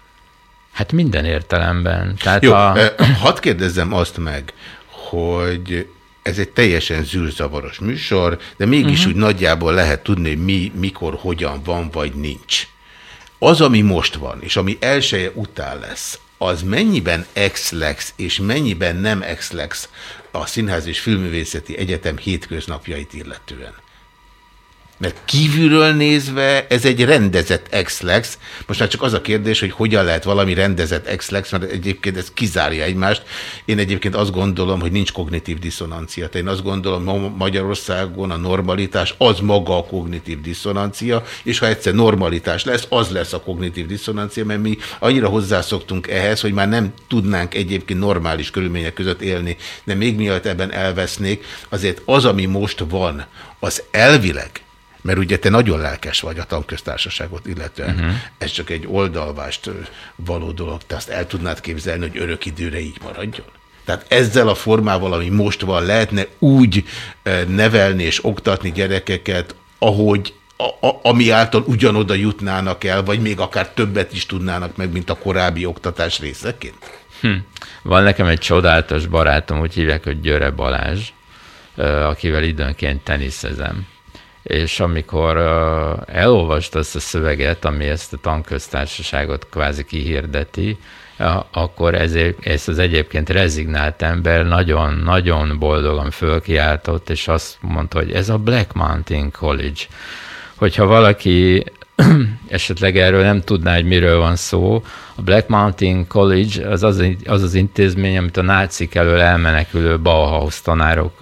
Hát minden értelemben. Tehát Jó, a... hadd kérdezzem azt meg, hogy ez egy teljesen zűrzavaros műsor, de mégis Mhm. úgy nagyjából lehet tudni, hogy mi, mikor, hogyan van, vagy nincs. Az, ami most van, és ami elsője után lesz, az mennyiben ex-lex, és mennyiben nem ex-lex a Színház és Filmművészeti Egyetem hétköznapjait illetően? Mert kívülről nézve ez egy rendezett ex-lex. Most már csak az a kérdés, hogy hogyan lehet valami rendezett ex-lex, mert egyébként ez kizárja egymást. Én egyébként azt gondolom, hogy nincs kognitív diszonancia. Tehát én azt gondolom, ma Magyarországon a normalitás az maga a kognitív diszonancia, és ha egyszer normalitás lesz, az lesz a kognitív diszonancia, mert mi annyira hozzászoktunk ehhez, hogy már nem tudnánk egyébként normális körülmények között élni. De még mielőtt ebben elvesznék, azért az, ami most van, az elvileg mert ugye te nagyon lelkes vagy a tanköztársaságot illetően. Uh-huh. Ez csak egy oldalvást való dolog. Te azt el tudnád képzelni, hogy örök időre így maradjon? Tehát ezzel a formával, ami most van, lehetne úgy nevelni és oktatni gyerekeket, ahogy a, a, ami által ugyanoda jutnának el, vagy még akár többet is tudnának meg, mint a korábbi oktatás részeként? Hm. Van nekem egy csodálatos barátom, úgy hívják, hogy Györe Balázs, akivel időnként teniszezem. És amikor elolvasta azt a szöveget, ami ezt a tanköztársaságot kvázi kihirdeti, akkor ezért, ez az egyébként rezignált ember nagyon-nagyon boldogan fölkiáltott, és azt mondta, hogy ez a Black Mountain College. Hogyha valaki esetleg erről nem tudná, hogy miről van szó, a Black Mountain College az az, az, az intézmény, amit a nácik elől elmenekülő Bauhaus tanárok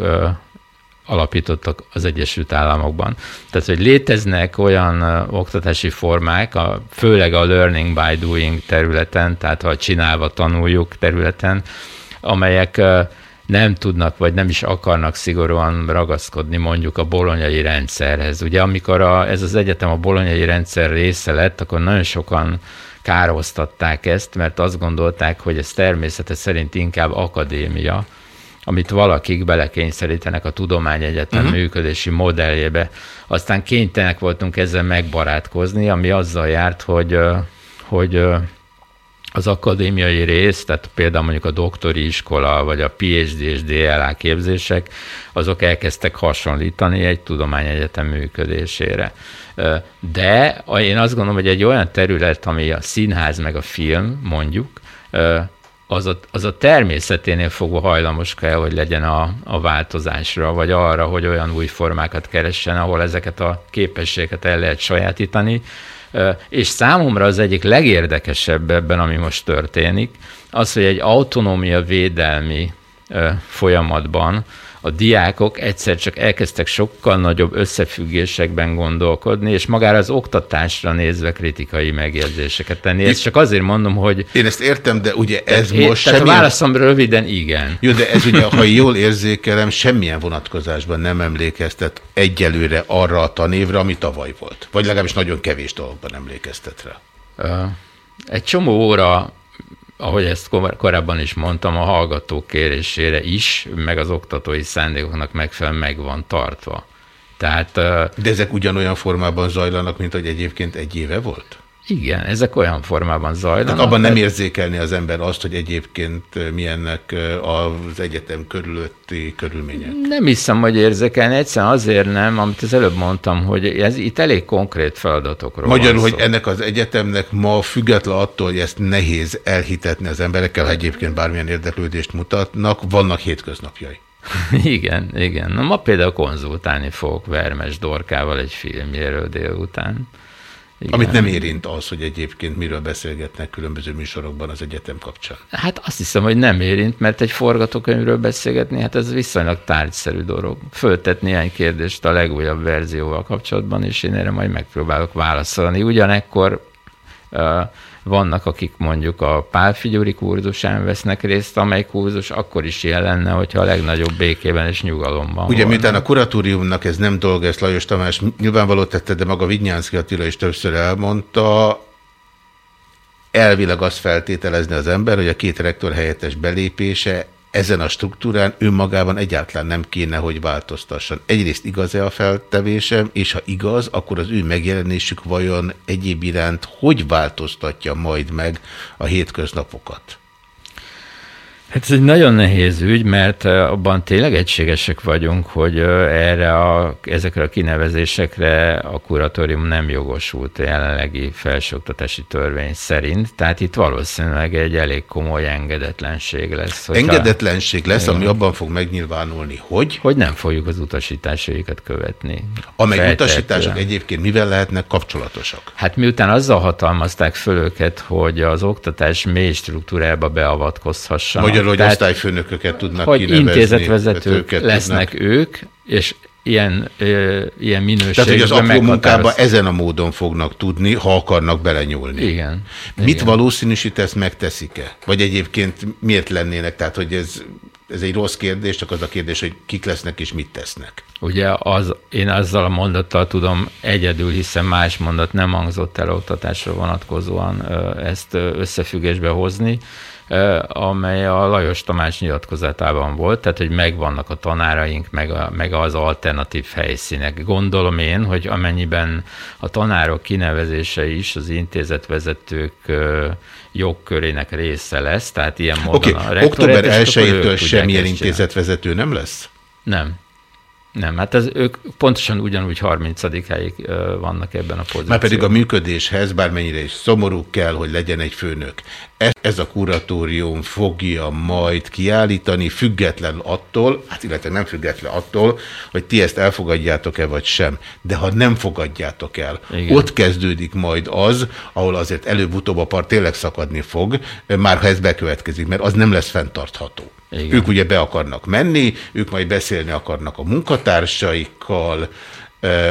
alapítottak az Egyesült Államokban. Tehát, hogy léteznek olyan oktatási formák, a, főleg a learning by doing területen, tehát ha csinálva tanuljuk területen, amelyek nem tudnak, vagy nem is akarnak szigorúan ragaszkodni mondjuk a bolonyai rendszerhez. Ugye amikor a, ez az egyetem a bolonyai rendszer része lett, akkor nagyon sokan károztatták ezt, mert azt gondolták, hogy ez természete szerint inkább akadémia, amit valakik belekényszerítenek a tudományegyetem uh-huh. működési modelljébe. Aztán kénytelenek voltunk ezzel megbarátkozni, ami azzal járt, hogy, hogy az akadémiai rész, tehát például mondjuk a doktori iskola, vagy a PhD és DLA képzések, azok elkezdtek hasonlítani egy tudományegyetem működésére. De én azt gondolom, hogy egy olyan terület, ami a színház meg a film, mondjuk, az a, az a természeténél fogva hajlamos kell, hogy legyen a, a változásra, vagy arra, hogy olyan új formákat keressen, ahol ezeket a képességeket el lehet sajátítani, És számomra az egyik legérdekesebb ebben, ami most történik, az, hogy egy autonómia védelmi folyamatban a diákok egyszer csak elkezdtek sokkal nagyobb összefüggésekben gondolkodni, és magára az oktatásra nézve kritikai megjegyzéseket tenni. Ezt csak azért mondom, hogy... Én ezt értem, de ugye ez én, most tehát semmilyen... a válaszom röviden igen. Jó, de ez ugye, ha jól érzékelem, semmilyen vonatkozásban nem emlékeztet egyelőre arra a tanévre, ami tavaly volt. Vagy legalábbis nagyon kevés dologban emlékeztet rá. Egy csomó óra ahogy ezt korábban is mondtam, a hallgatók kérésére is, meg az oktatói szándékoknak megfelelően meg van tartva. Tehát, De ezek ugyanolyan formában zajlanak, mint hogy egyébként egy éve volt? Igen, ezek olyan formában zajlanak. Tehát abban nem érzékelni az ember azt, hogy egyébként milyennek az egyetem körülötti körülmények. Nem hiszem, hogy érzékelni, egyszerűen azért nem, amit az előbb mondtam, hogy ez itt elég konkrét feladatokról Magyarul, hogy ennek az egyetemnek ma független attól, hogy ezt nehéz elhitetni az emberekkel, ha egyébként bármilyen érdeklődést mutatnak, vannak hétköznapjai. igen, igen. Na, ma például konzultálni fogok Vermes Dorkával egy filmjéről délután. Igen. Amit nem érint az, hogy egyébként miről beszélgetnek különböző műsorokban az egyetem kapcsán. Hát azt hiszem, hogy nem érint, mert egy forgatókönyvről beszélgetni, hát ez viszonylag tárgyszerű dolog. Föltett néhány kérdést a legújabb verzióval kapcsolatban, és én erre majd megpróbálok válaszolni. Ugyanekkor uh, vannak, akik mondjuk a pálfigyúri kurzusán vesznek részt, amely kurzus akkor is ilyen lenne, hogyha a legnagyobb békében és nyugalomban Ugye, miután a kuratóriumnak ez nem dolga, ezt Lajos Tamás nyilvánvaló tette, de maga Vignyánszki Attila is többször elmondta, elvileg azt feltételezni az ember, hogy a két rektor helyettes belépése ezen a struktúrán önmagában egyáltalán nem kéne, hogy változtasson. Egyrészt igaz-e a feltevésem, és ha igaz, akkor az ő megjelenésük vajon egyéb iránt hogy változtatja majd meg a hétköznapokat? Hát ez egy nagyon nehéz ügy, mert abban tényleg egységesek vagyunk, hogy erre a, ezekre a kinevezésekre a kuratórium nem jogosult a jelenlegi felsőoktatási törvény szerint, tehát itt valószínűleg egy elég komoly engedetlenség lesz. Hogyha... Engedetlenség lesz, ami abban fog megnyilvánulni, hogy? Hogy nem fogjuk az utasításaikat követni. Amely utasítások egyébként mivel lehetnek kapcsolatosak? Hát miután azzal hatalmazták föl őket, hogy az oktatás mély struktúrába beavatkozhassanak. Magyar hogy Tehát, osztályfőnököket tudnak hogy kinevezni. intézetvezetők lesznek tudnak. ők, és ilyen, ö, ilyen minőségben Tehát, hogy az apró munkába ezen a módon fognak tudni, ha akarnak belenyúlni. Igen. Mit Igen. valószínűsítesz, megteszik-e? Vagy egyébként miért lennének? Tehát, hogy ez, ez egy rossz kérdés, csak az a kérdés, hogy kik lesznek és mit tesznek. Ugye az, én azzal a mondattal tudom egyedül, hiszen más mondat nem hangzott el oktatásra vonatkozóan ezt összefüggésbe hozni, amely a Lajos Tamás nyilatkozatában volt, tehát hogy megvannak a tanáraink, meg, a, meg az alternatív helyszínek. Gondolom én, hogy amennyiben a tanárok kinevezése is az intézetvezetők jogkörének része lesz, tehát ilyen módon okay. a rektor... Október 1-től semmilyen intézetvezető nem lesz? Nem. Nem, hát ez, ők pontosan ugyanúgy 30-áig vannak ebben a pozícióban. Már pedig a működéshez, bármennyire is szomorú kell, hogy legyen egy főnök. Ez a kuratórium fogja majd kiállítani, független attól, hát illetve nem független attól, hogy ti ezt elfogadjátok-e vagy sem. De ha nem fogadjátok el, Igen. ott kezdődik majd az, ahol azért előbb-utóbb a part tényleg szakadni fog, már ha ez bekövetkezik, mert az nem lesz fenntartható. Igen. Ők ugye be akarnak menni, ők majd beszélni akarnak a munkatársaikkal,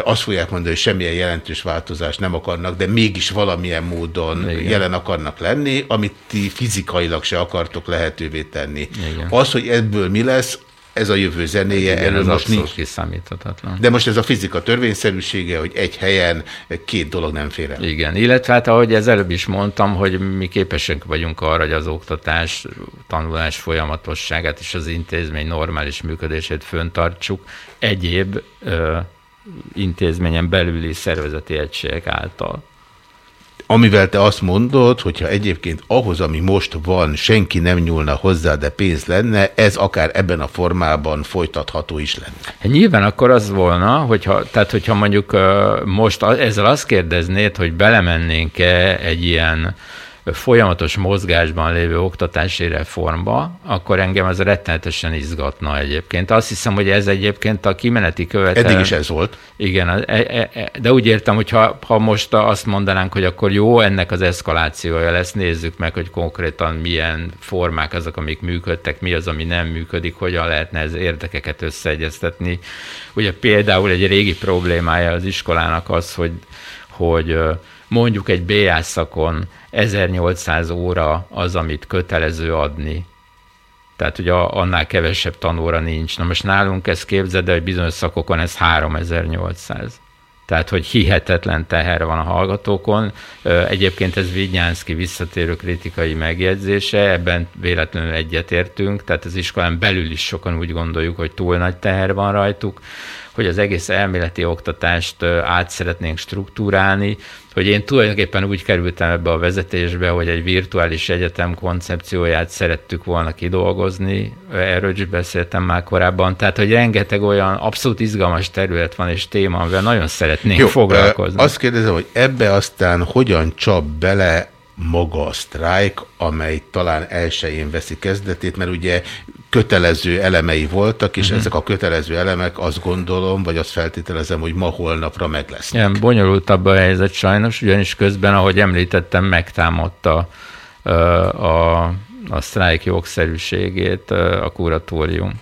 azt fogják mondani, hogy semmilyen jelentős változást nem akarnak, de mégis valamilyen módon Igen. jelen akarnak lenni, amit ti fizikailag se akartok lehetővé tenni. Igen. Az, hogy ebből mi lesz, ez a jövő zenéje, Igen, erről most nincs. kiszámíthatatlan. De most ez a fizika törvényszerűsége, hogy egy helyen két dolog nem fér el. Igen, illetve hát ahogy ez előbb is mondtam, hogy mi képesek vagyunk arra, hogy az oktatás, tanulás folyamatosságát és az intézmény normális működését föntartsuk egyéb ö, intézményen belüli szervezeti egységek által. Amivel te azt mondod, hogyha egyébként ahhoz, ami most van, senki nem nyúlna hozzá, de pénz lenne, ez akár ebben a formában folytatható is lenne. Hát nyilván akkor az volna, hogyha, tehát hogyha mondjuk most ezzel azt kérdeznéd, hogy belemennénk-e egy ilyen folyamatos mozgásban lévő oktatási reformba, akkor engem ez rettenetesen izgatna egyébként. Azt hiszem, hogy ez egyébként a kimeneti követel... Eddig is ez volt. Igen, e- e- e- de úgy értem, hogy ha, ha most azt mondanánk, hogy akkor jó, ennek az eszkalációja lesz, nézzük meg, hogy konkrétan milyen formák azok, amik működtek, mi az, ami nem működik, hogyan lehetne ez érdekeket összeegyeztetni. Ugye például egy régi problémája az iskolának az, hogy, hogy mondjuk egy BA szakon 1800 óra az, amit kötelező adni. Tehát ugye annál kevesebb tanóra nincs. Na most nálunk ezt képzeld, de hogy bizonyos szakokon ez 3800. Tehát, hogy hihetetlen teher van a hallgatókon. Egyébként ez Vignyánszki visszatérő kritikai megjegyzése, ebben véletlenül egyetértünk, tehát az iskolán belül is sokan úgy gondoljuk, hogy túl nagy teher van rajtuk, hogy az egész elméleti oktatást át szeretnénk struktúrálni, hogy én tulajdonképpen úgy kerültem ebbe a vezetésbe, hogy egy virtuális egyetem koncepcióját szerettük volna kidolgozni, erről is beszéltem már korábban, tehát hogy rengeteg olyan abszolút izgalmas terület van és téma, amivel nagyon szeretnénk Jó, foglalkozni. Azt kérdezem, hogy ebbe aztán hogyan csap bele maga a sztrájk, amely talán elsőjén veszi kezdetét, mert ugye kötelező elemei voltak, és Mhm. ezek a kötelező elemek azt gondolom, vagy azt feltételezem, hogy ma-holnapra meg lesznek. Igen, bonyolultabb a helyzet sajnos, ugyanis közben, ahogy említettem, megtámadta ö, a, a sztrájk jogszerűségét a kuratórium.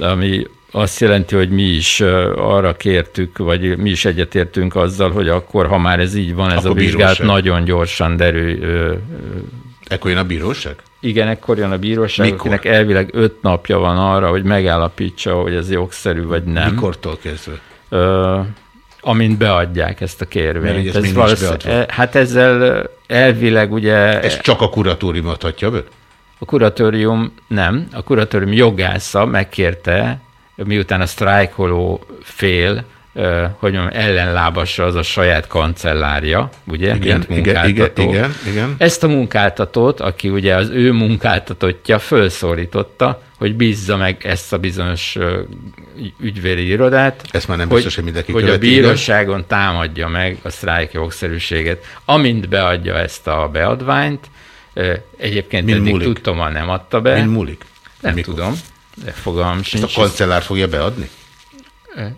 Ami azt jelenti, hogy mi is arra kértük, vagy mi is egyetértünk azzal, hogy akkor, ha már ez így van, ez Akkor a vizsgálat bíróság. nagyon gyorsan derül. Ekkor jön a bíróság? Igen, ekkor jön a bíróság, Mikor? akinek elvileg öt napja van arra, hogy megállapítsa, hogy ez jogszerű vagy nem. Mikortól kezdve? Ö, amint beadják ezt a kérvényt. Mert ez beadva. e, Hát ezzel elvileg ugye... Ez csak a kuratórium adhatja be? A kuratórium nem, a kuratórium jogásza megkérte, miután a sztrájkoló fél, hogy mondjam, ellenlábassa az a saját kancellárja, ugye, Igen, mint igen, munkáltató. igen, igen, igen. Ezt a munkáltatót, aki ugye az ő munkáltatottja, felszólította, hogy bízza meg ezt a bizonyos ügyvédi irodát. Ezt már nem hogy, biztos, hogy mindenki Hogy a követi, igen. bíróságon támadja meg a sztrájk jogszerűséget. Amint beadja ezt a beadványt, egyébként Min eddig múlik? tudtommal nem adta be. Min múlik? Nem Mikor? tudom, de fogalmam Ezt sincs. a kancellár fogja beadni?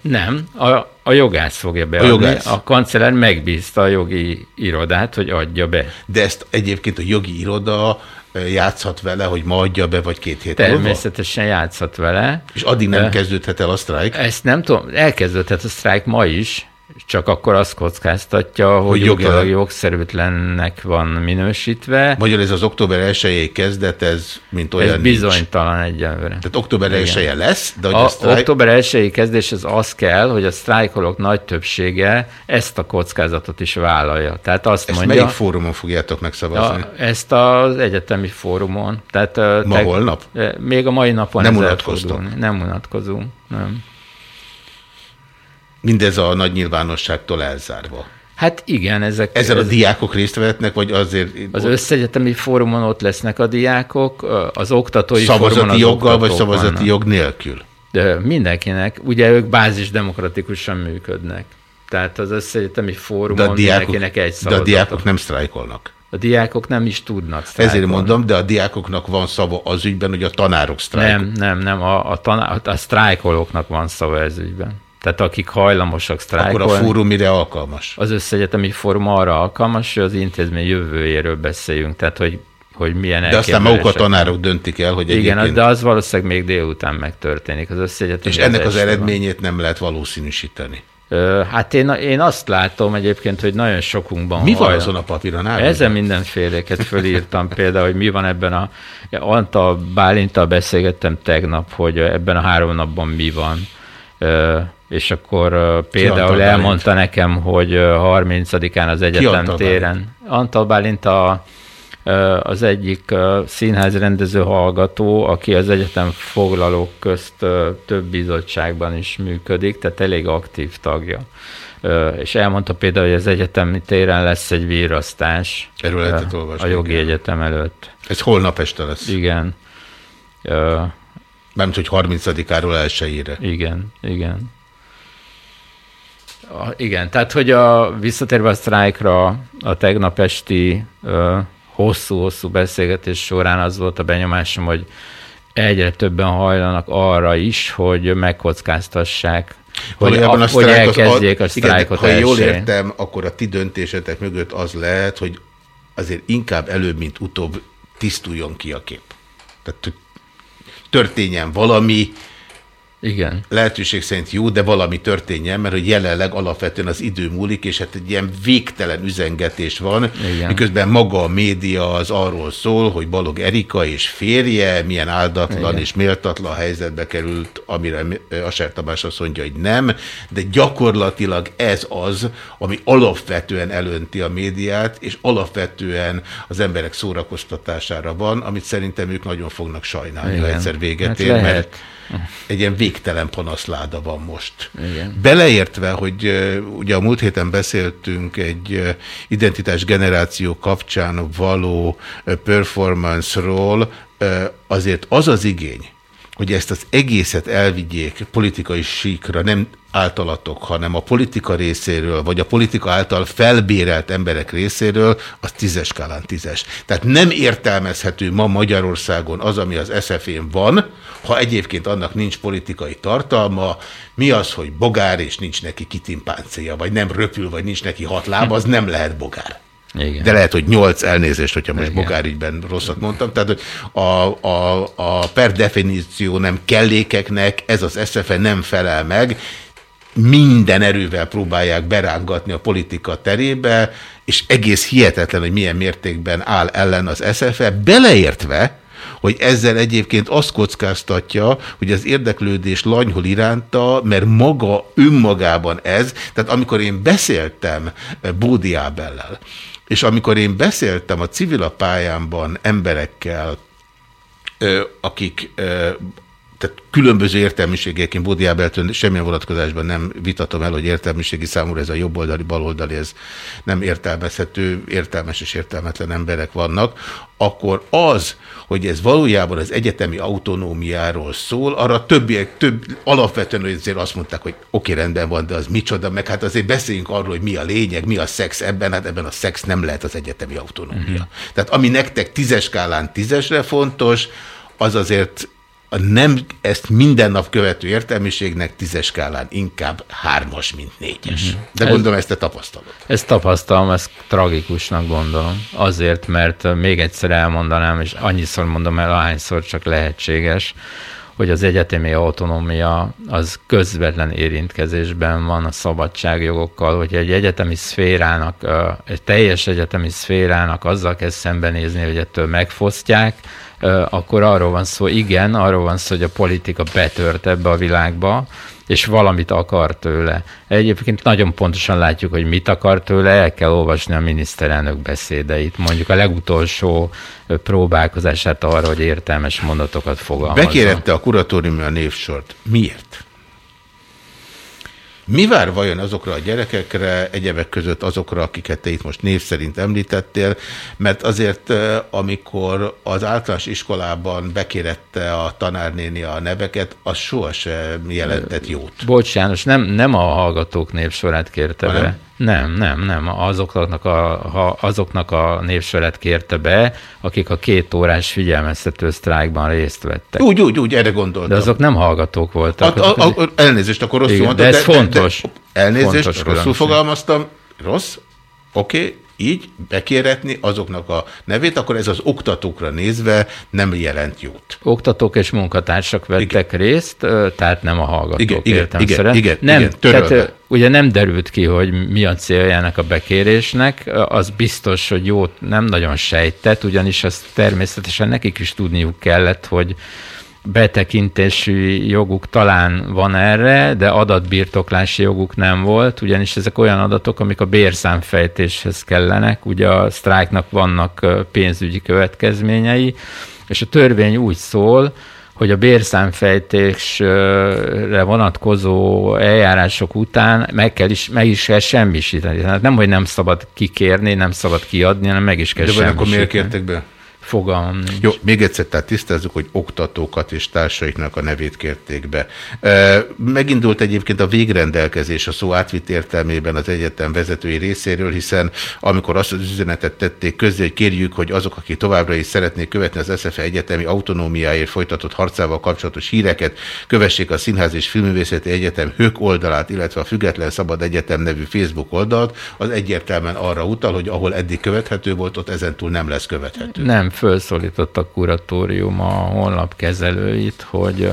Nem, a, a jogász fogja beadni. jogász. a kancellár megbízta a jogi irodát, hogy adja be. De ezt egyébként a jogi iroda ö, játszhat vele, hogy ma adja be, vagy két hét múlva? Természetesen játszhat vele. És addig nem Ö, kezdődhet el a sztrájk? Ezt nem tudom, elkezdődhet a sztrájk ma is, csak akkor azt kockáztatja, hogy, Hogy jogilag jogszerűtlennek van minősítve. Magyar ez az október 1 kezdet, ez mint olyan Ez nincs. bizonytalan egyenlőre. Tehát október Igen. 1 lesz, de hogy a, a sztrájk... október 1 kezdés az az kell, hogy a sztrájkolók nagy többsége ezt a kockázatot is vállalja. Tehát azt Ezt mondja, melyik fórumon fogjátok megszavazni? a, ezt az egyetemi fórumon. Tehát, Ma, holnap? ö, Még a mai napon Nem unatkoztok? Nem unatkozunk, nem. Mindez a nagy nyilvánosságtól elzárva. Hát igen, ezek... Ezzel a diákok részt vehetnek, vagy azért... Az összegyetemi fórumon ott lesznek a diákok, az oktatói fórumon Szavazati az joggal, vagy szavazati vannak. jog nélkül? De mindenkinek, ugye ők bázis demokratikusan működnek. Tehát az összegyetemi fórumon De a, diákok, mindenkinek egy de a diákok nem sztrájkolnak. A diákok nem is tudnak Ezért sztrájkolni. mondom, de a diákoknak van szava az ügyben, hogy a tanárok sztrájkolnak. Nem, nem, nem. A, a, a sztrájkolóknak van szava ez ügyben. Tehát akik hajlamosak sztrájkolni. Akkor a fórum mire alkalmas? Az összegyetemi fórum arra alkalmas, hogy az intézmény jövőjéről beszéljünk. Tehát, hogy, hogy milyen De aztán maguk a tanárok döntik el, hogy Igen, egyébként... de az valószínűleg még délután megtörténik. Az összegyetemi És ennek az este van. eredményét nem lehet valószínűsíteni. Hát én, én azt látom egyébként, hogy nagyon sokunkban Mi van azon a papíron? Árulj Ezen mindenféleket fölírtam például, hogy mi van ebben a... Antal Bálintal beszélgettem tegnap, hogy ebben a három napban mi van. És akkor például elmondta nekem, hogy ö, 30-án az egyetem Antal téren. Antal Bálint a, az egyik ö, színházrendező hallgató, aki az egyetem foglalók közt több bizottságban is működik, tehát elég aktív tagja. És elmondta például, hogy az egyetemi téren lesz egy vírasztás. Erről lehetett olvasni, A jogi igen. egyetem előtt. Ez holnap este lesz. Igen. Mármint, hogy 30-áról elsőjére. Igen, igen. A, igen, tehát hogy a, visszatérve a sztrájkra, a tegnap esti hosszú-hosszú beszélgetés során az volt a benyomásom, hogy egyre többen hajlanak arra is, hogy megkockáztassák hogy, a, a hogy sztrájk az elkezdjék a sztrájkot igen, Ha jól értem, akkor a ti döntésetek mögött az lehet, hogy azért inkább előbb, mint utóbb tisztuljon ki a kép. Tehát hogy történjen valami, Igen. lehetőség szerint jó, de valami történjen, mert hogy jelenleg alapvetően az idő múlik, és hát egy ilyen végtelen üzengetés van, Igen. miközben maga a média az arról szól, hogy Balog Erika és férje milyen áldatlan Igen. és méltatlan helyzetbe került, amire Aser Tamás azt mondja, hogy nem, de gyakorlatilag ez az, ami alapvetően elönti a médiát, és alapvetően az emberek szórakoztatására van, amit szerintem ők nagyon fognak sajnálni, ha Igen. egyszer véget Hát ér, lehet. mert egy ilyen végtelen panaszláda van most. Igen. Beleértve, hogy ugye a múlt héten beszéltünk egy identitás generáció kapcsán való performance-ról, azért az az igény, hogy ezt az egészet elvigyék politikai síkra, nem általatok, hanem a politika részéről, vagy a politika által felbérelt emberek részéről, az tízes skálán tízes. Tehát nem értelmezhető ma Magyarországon az, ami az SZF-én van, ha egyébként annak nincs politikai tartalma, mi az, hogy bogár, és nincs neki kitimpáncéja, vagy nem röpül, vagy nincs neki hat láb, az nem lehet bogár. Igen. De lehet, hogy nyolc elnézést, hogyha most Igen. bogárügyben rosszat mondtam. Tehát, hogy a, a, a per definíció nem kellékeknek, ez az SZFE nem felel meg, minden erővel próbálják berángatni a politika terébe, és egész hihetetlen, hogy milyen mértékben áll ellen az SZFE, beleértve, hogy ezzel egyébként azt kockáztatja, hogy az érdeklődés lanyhol iránta, mert maga önmagában ez, tehát amikor én beszéltem Bódi Ábellel, és amikor én beszéltem a civil pályámban emberekkel, akik tehát különböző értelmiségeként Bódi Ábeltől semmilyen vonatkozásban nem vitatom el, hogy értelmiségi számúra ez a jobboldali, baloldali, ez nem értelmezhető, értelmes és értelmetlen emberek vannak, akkor az, hogy ez valójában az egyetemi autonómiáról szól, arra többiek, több, alapvetően azért azt mondták, hogy oké, rendben van, de az micsoda, meg hát azért beszéljünk arról, hogy mi a lényeg, mi a szex ebben, hát ebben a szex nem lehet az egyetemi autonómia. Uh-huh. Tehát ami nektek tízes skálán tízesre fontos, az azért a nem ezt minden nap követő értelmiségnek tízes skálán inkább hármas, mint négyes. Mhm. De Ez- gondolom ezt te tapasztalod. Ezt tapasztalom, ezt tragikusnak gondolom. Azért, mert uh, még egyszer elmondanám, és annyiszor mondom el, ahányszor csak lehetséges, hogy az egyetemi autonómia az közvetlen érintkezésben van a szabadságjogokkal, hogy egy egyetemi szférának, uh, egy teljes egyetemi szférának azzal kell szembenézni, hogy ettől megfosztják, uh, akkor arról van szó, igen, arról van szó, hogy a politika betört ebbe a világba, és valamit akar tőle. Egyébként nagyon pontosan látjuk, hogy mit akar tőle, el kell olvasni a miniszterelnök beszédeit, mondjuk a legutolsó próbálkozását arra, hogy értelmes mondatokat fogalmazzon. Bekérette a kuratórium a névsort. Miért? Mi vár vajon azokra a gyerekekre, egyebek között azokra, akiket te itt most név szerint említettél, mert azért, amikor az általános iskolában bekérette a tanárnéni a neveket, az sohasem jelentett jót. Bocs János, nem, nem a hallgatók névsorát kérte Hanem? be. Nem, nem, nem. Azoknak a, ha azoknak a névsorát kérte be, akik a két órás figyelmeztető sztrájkban részt vettek. Úgy, úgy, úgy, erre gondoltam. De azok nem hallgatók voltak. A, a, a, elnézést, akkor rosszul Igen, mondtam. de ez fontos. De, elnézést, Fontos rosszul különbség. fogalmaztam. Rossz? Oké, okay, így bekéretni azoknak a nevét, akkor ez az oktatókra nézve nem jelent jót. Oktatók és munkatársak vettek igen. részt, tehát nem a hallgatók Igen, igen, értelemszerűen. igen, igen, nem, igen, törölve. tehát, ugye nem derült ki, hogy mi a céljának a bekérésnek, az biztos, hogy jót nem nagyon sejtett, ugyanis azt természetesen nekik is tudniuk kellett, hogy betekintési joguk talán van erre, de adatbirtoklási joguk nem volt, ugyanis ezek olyan adatok, amik a bérszámfejtéshez kellenek, ugye a sztrájknak vannak pénzügyi következményei, és a törvény úgy szól, hogy a bérszámfejtésre vonatkozó eljárások után meg, kell is, meg is kell semmisíteni. Tehát nem, hogy nem szabad kikérni, nem szabad kiadni, hanem meg is kell De vagy akkor semmisíteni. miért kértek be? Fogalmam nincs. Jó, még egyszer, tehát tisztázzuk, hogy oktatókat és társaiknak a nevét kérték be. E, megindult egyébként a végrendelkezés a szó átvitt értelmében az egyetem vezetői részéről, hiszen amikor azt az üzenetet tették közé, hogy kérjük, hogy azok, akik továbbra is szeretnék követni az SZFE egyetemi autonómiáért folytatott harcával kapcsolatos híreket, kövessék a Színház és Filművészeti Egyetem hők oldalát, illetve a Független Szabad Egyetem nevű Facebook oldalt, az egyértelműen arra utal, hogy ahol eddig követhető volt, ott ezentúl nem lesz követhető. Nem, felszólított a kuratórium a honlap kezelőit, hogy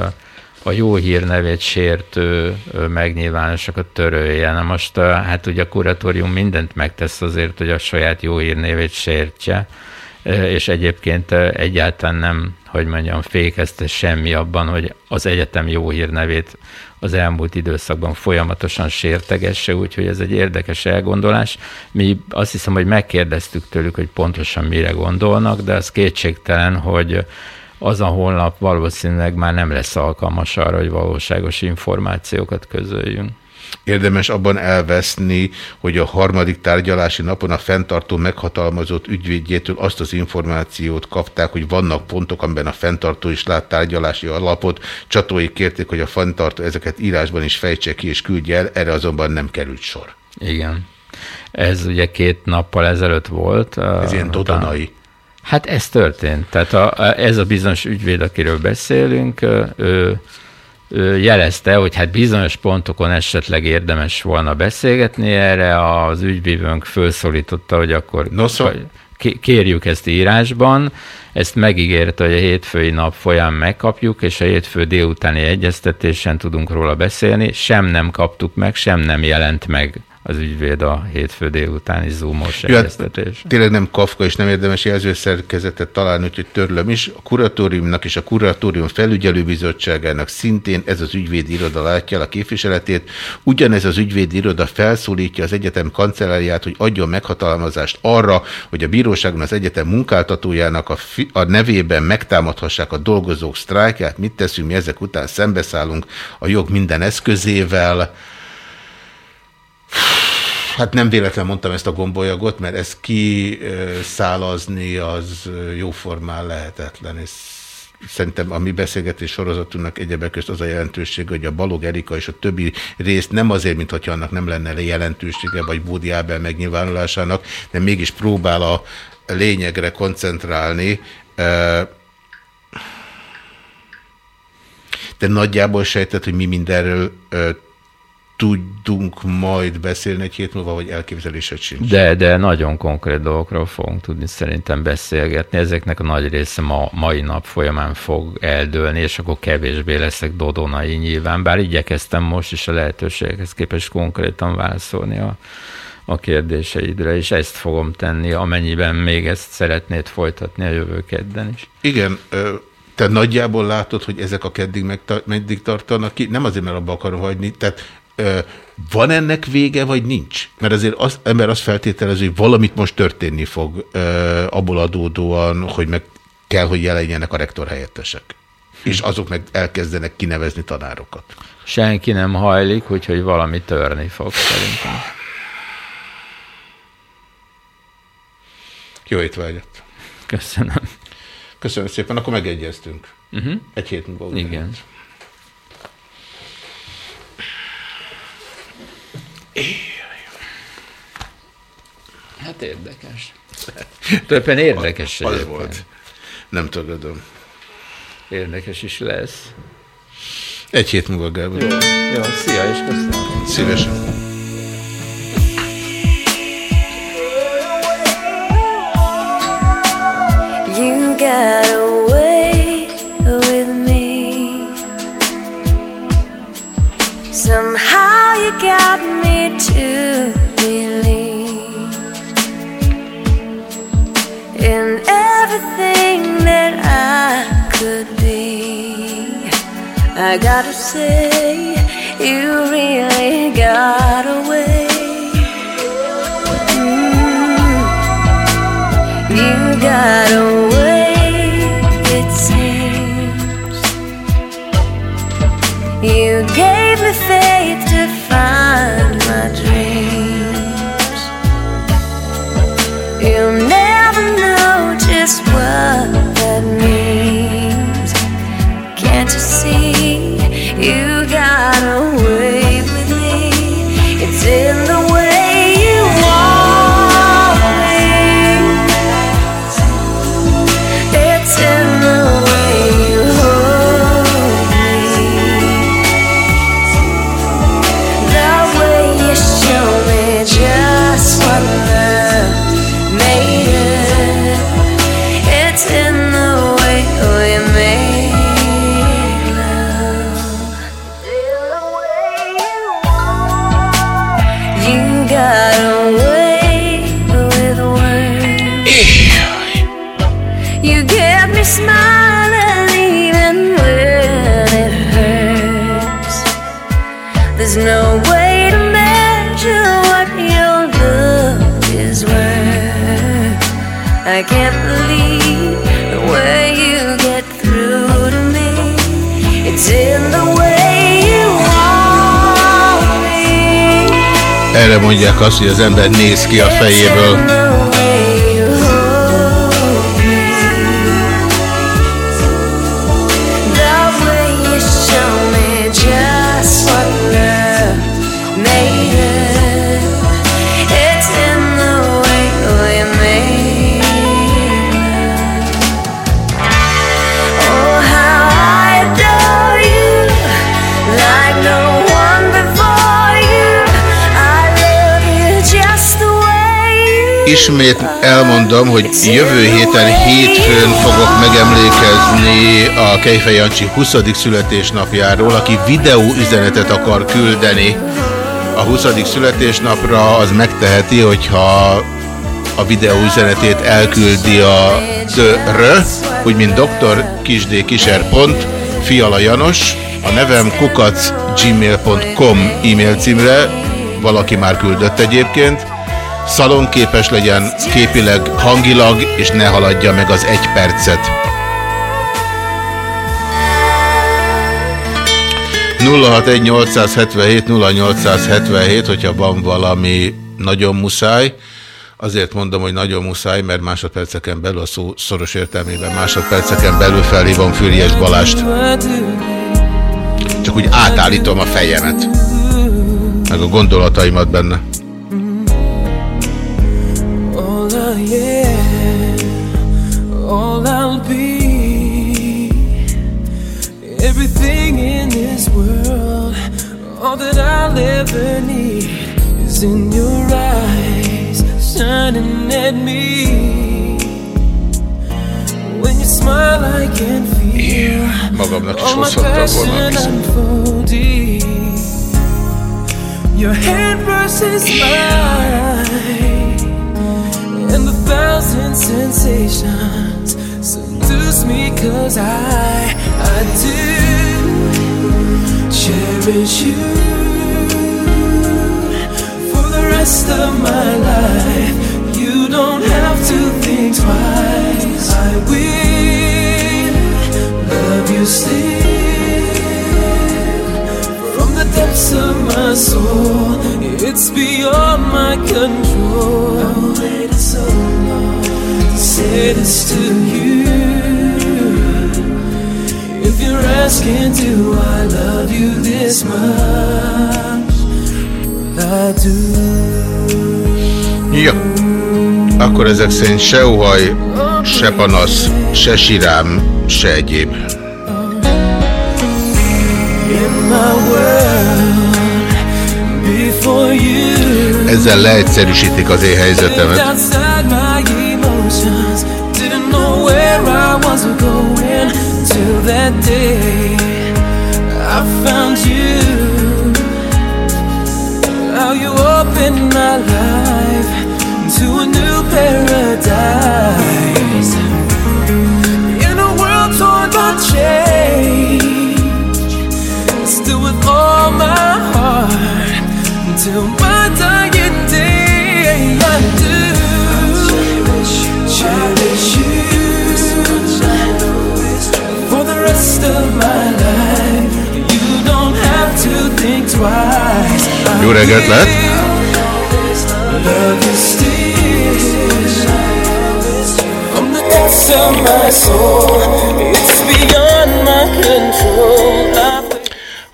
a jó hír nevét sértő megnyilvánosokat törölje. Na most hát ugye a kuratórium mindent megtesz azért, hogy a saját jó hír nevét sértse, és egyébként egyáltalán nem, hogy mondjam, fékezte semmi abban, hogy az egyetem jó hírnevét az elmúlt időszakban folyamatosan sértegesse, úgyhogy ez egy érdekes elgondolás. Mi azt hiszem, hogy megkérdeztük tőlük, hogy pontosan mire gondolnak, de az kétségtelen, hogy az a honlap valószínűleg már nem lesz alkalmas arra, hogy valóságos információkat közöljünk. Érdemes abban elveszni, hogy a harmadik tárgyalási napon a fenntartó meghatalmazott ügyvédjétől azt az információt kapták, hogy vannak pontok, amiben a fenntartó is lát tárgyalási alapot. Csatói kérték, hogy a fenntartó ezeket írásban is fejtse ki és küldje el, erre azonban nem került sor. Igen. Ez ugye két nappal ezelőtt volt. Ez ilyen dodonai. Hát ez történt. Tehát a, ez a bizonyos ügyvéd, akiről beszélünk, ő, ő jelezte, hogy hát bizonyos pontokon esetleg érdemes volna beszélgetni erre, az ügyvívőnk felszólította, hogy akkor no, szó... kérjük ezt írásban, ezt megígérte, hogy a hétfői nap folyam megkapjuk, és a hétfő délutáni egyeztetésen tudunk róla beszélni, sem nem kaptuk meg, sem nem jelent meg az ügyvéd a hétfő délutáni zoomos ja, egyeztetés. Tényleg nem Kafka, és nem érdemes jelzőszerkezetet találni, úgyhogy törlöm is. A kuratóriumnak és a kuratórium felügyelőbizottságának szintén ez az ügyvédi iroda látja a képviseletét. Ugyanez az ügyvédi iroda felszólítja az egyetem kancelláriát, hogy adjon meghatalmazást arra, hogy a bíróságon az egyetem munkáltatójának a, a nevében megtámadhassák a dolgozók sztrájkját. Mit teszünk mi ezek után? Szembeszállunk a jog minden eszközével, Hát nem véletlen mondtam ezt a gombolyagot, mert ezt kiszálazni az jóformán lehetetlen, és szerintem a mi beszélgetés sorozatunknak egyebek közt az a jelentőség, hogy a Balog Erika és a többi részt nem azért, mint hogyha annak nem lenne jelentősége, vagy Bódi Ábel megnyilvánulásának, de mégis próbál a lényegre koncentrálni. De nagyjából sejtett, hogy mi mindenről tudunk majd beszélni egy hét múlva, vagy elképzelésed sincs? De, de nagyon konkrét dolgokról fogunk tudni szerintem beszélgetni. Ezeknek a nagy része ma, mai nap folyamán fog eldőlni, és akkor kevésbé leszek dodonai nyilván, bár igyekeztem most is a lehetőséghez képest konkrétan válaszolni a, a kérdéseidre, és ezt fogom tenni, amennyiben még ezt szeretnéd folytatni a jövő kedden is. Igen, te nagyjából látod, hogy ezek a keddig meddig tartanak ki? Nem azért, mert abba akarom hagyni, tehát van ennek vége, vagy nincs? Mert azért az, ember azt feltételező, hogy valamit most történni fog abból adódóan, hogy meg kell, hogy jelenjenek a rektor helyettesek. És azok meg elkezdenek kinevezni tanárokat. Senki nem hajlik, úgyhogy valami törni fog szerintem. Jó étvágyat! Köszönöm. Köszönöm szépen, akkor megegyeztünk. Uh -huh. Egy hét múlva. Igen. Hát érdekes. Többen érdekes. Az, az volt. Nem tagadom. Érdekes is lesz. Egy hét múlva, Gábor. Jó, jó szia, és köszönöm. Szívesen. You got away with me Somehow you got me to believe In everything that I could be. I gotta say You really got away me. Erre mondják azt, hogy az ember néz ki a fejéből. Ismét elmondom, hogy jövő héten hétfőn fogok megemlékezni a Kejfej Jancsi 20. születésnapjáról, aki videó üzenetet akar küldeni a 20. születésnapra, az megteheti, hogyha a videó üzenetét elküldi a dr, úgy mint dr. kisd kiser. pont, Fiala Janos, a nevem kukac gmail.com e-mail címre, valaki már küldött egyébként, szalonképes legyen képileg, hangilag, és ne haladja meg az egy percet. 061 0877, hogyha van valami nagyon muszáj, azért mondom, hogy nagyon muszáj, mert másodperceken belül, a szó szoros értelmében másodperceken belül felhívom Füriyes Balást. Csak úgy átállítom a fejemet, meg a gondolataimat benne. All I all I'll be, everything in this world, all that I'll ever need is in your eyes, shining at me. When you smile, I can feel all my passion unfolding. Your hand versus mine and the thousand sensations seduce me cause I, I do cherish you for the rest of my life. You don't have to think twice. I will love you still from the depths of my soul. It's beyond my control. I waited so long to say this to you. If you're asking, do I love you this much? I do. Jó. Akkor ezek szerint se uhaj, se panasz, se sirám, se egyéb. In my world, Ezzel leegyszerűsítik az én helyzetemet. outside my emotions. Didn't know where I my control. I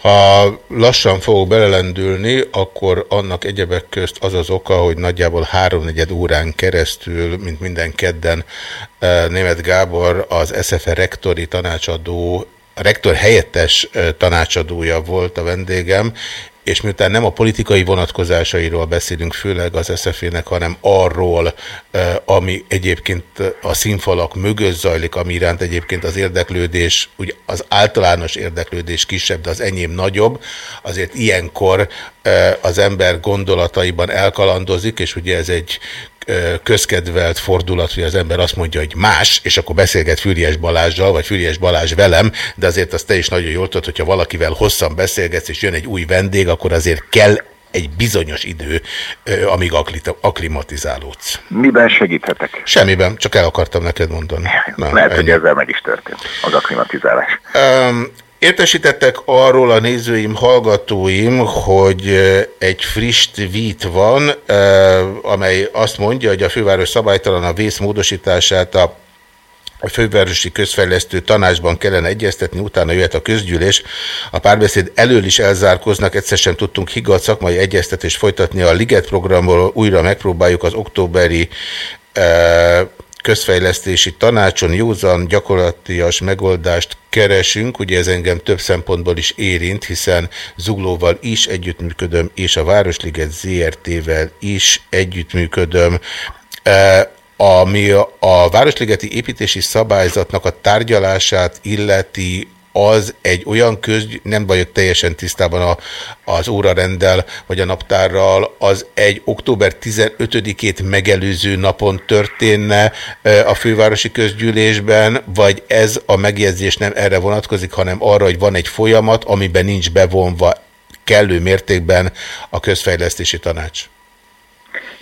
Ha lassan fogok belelendülni, akkor annak egyebek közt az az oka, hogy nagyjából háromnegyed órán keresztül, mint minden kedden, eh, Német Gábor az SFE rektori tanácsadó, a rektor helyettes tanácsadója volt a vendégem, és miután nem a politikai vonatkozásairól beszélünk, főleg az SZF-nek, hanem arról, ami egyébként a színfalak mögött zajlik, ami iránt egyébként az érdeklődés, ugye az általános érdeklődés kisebb, de az enyém nagyobb, azért ilyenkor az ember gondolataiban elkalandozik, és ugye ez egy közkedvelt fordulat, hogy az ember azt mondja, hogy más, és akkor beszélget Füriyes Balázsjal, vagy Füriyes Balázs velem, de azért azt te is nagyon jól tudod, hogyha valakivel hosszan beszélgetsz, és jön egy új vendég, akkor azért kell egy bizonyos idő, amíg akli- aklimatizálódsz. Miben segíthetek? Semmiben, csak el akartam neked mondani. Na, Lehet, ennyi. hogy ezzel meg is történt az aklimatizálás. Um, értesítettek arról a nézőim, hallgatóim, hogy egy friss tweet van, amely azt mondja, hogy a főváros szabálytalan a vész módosítását a a fővárosi közfejlesztő tanácsban kellene egyeztetni, utána jöhet a közgyűlés. A párbeszéd elől is elzárkoznak, egyszer sem tudtunk higgadt szakmai egyeztetést folytatni. A Liget programról újra megpróbáljuk az októberi eh, közfejlesztési tanácson józan, gyakorlatias megoldást keresünk. Ugye ez engem több szempontból is érint, hiszen Zuglóval is együttműködöm, és a Városliget ZRT-vel is együttműködöm. Eh, ami a Városligeti építési szabályzatnak a tárgyalását illeti, az egy olyan köz, nem vagyok teljesen tisztában a, az órarendel, vagy a naptárral, az egy október 15-ét megelőző napon történne a fővárosi közgyűlésben, vagy ez a megjegyzés nem erre vonatkozik, hanem arra, hogy van egy folyamat, amiben nincs bevonva kellő mértékben a közfejlesztési tanács.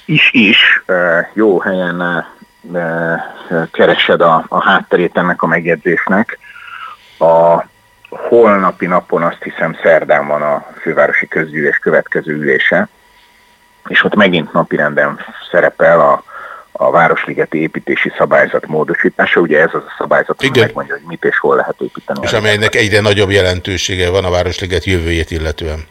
is is eh, jó helyen keresed a, a hátterét ennek a megjegyzésnek. A holnapi napon azt hiszem szerdán van a fővárosi közgyűlés következő ülése, és ott megint napirenden szerepel a, a Városligeti építési szabályzat módosítása. Ugye ez az a szabályzat, ami megmondja, hogy mit és hol lehet építeni. És amelynek egyre nagyobb jelentősége van a Városliget jövőjét illetően.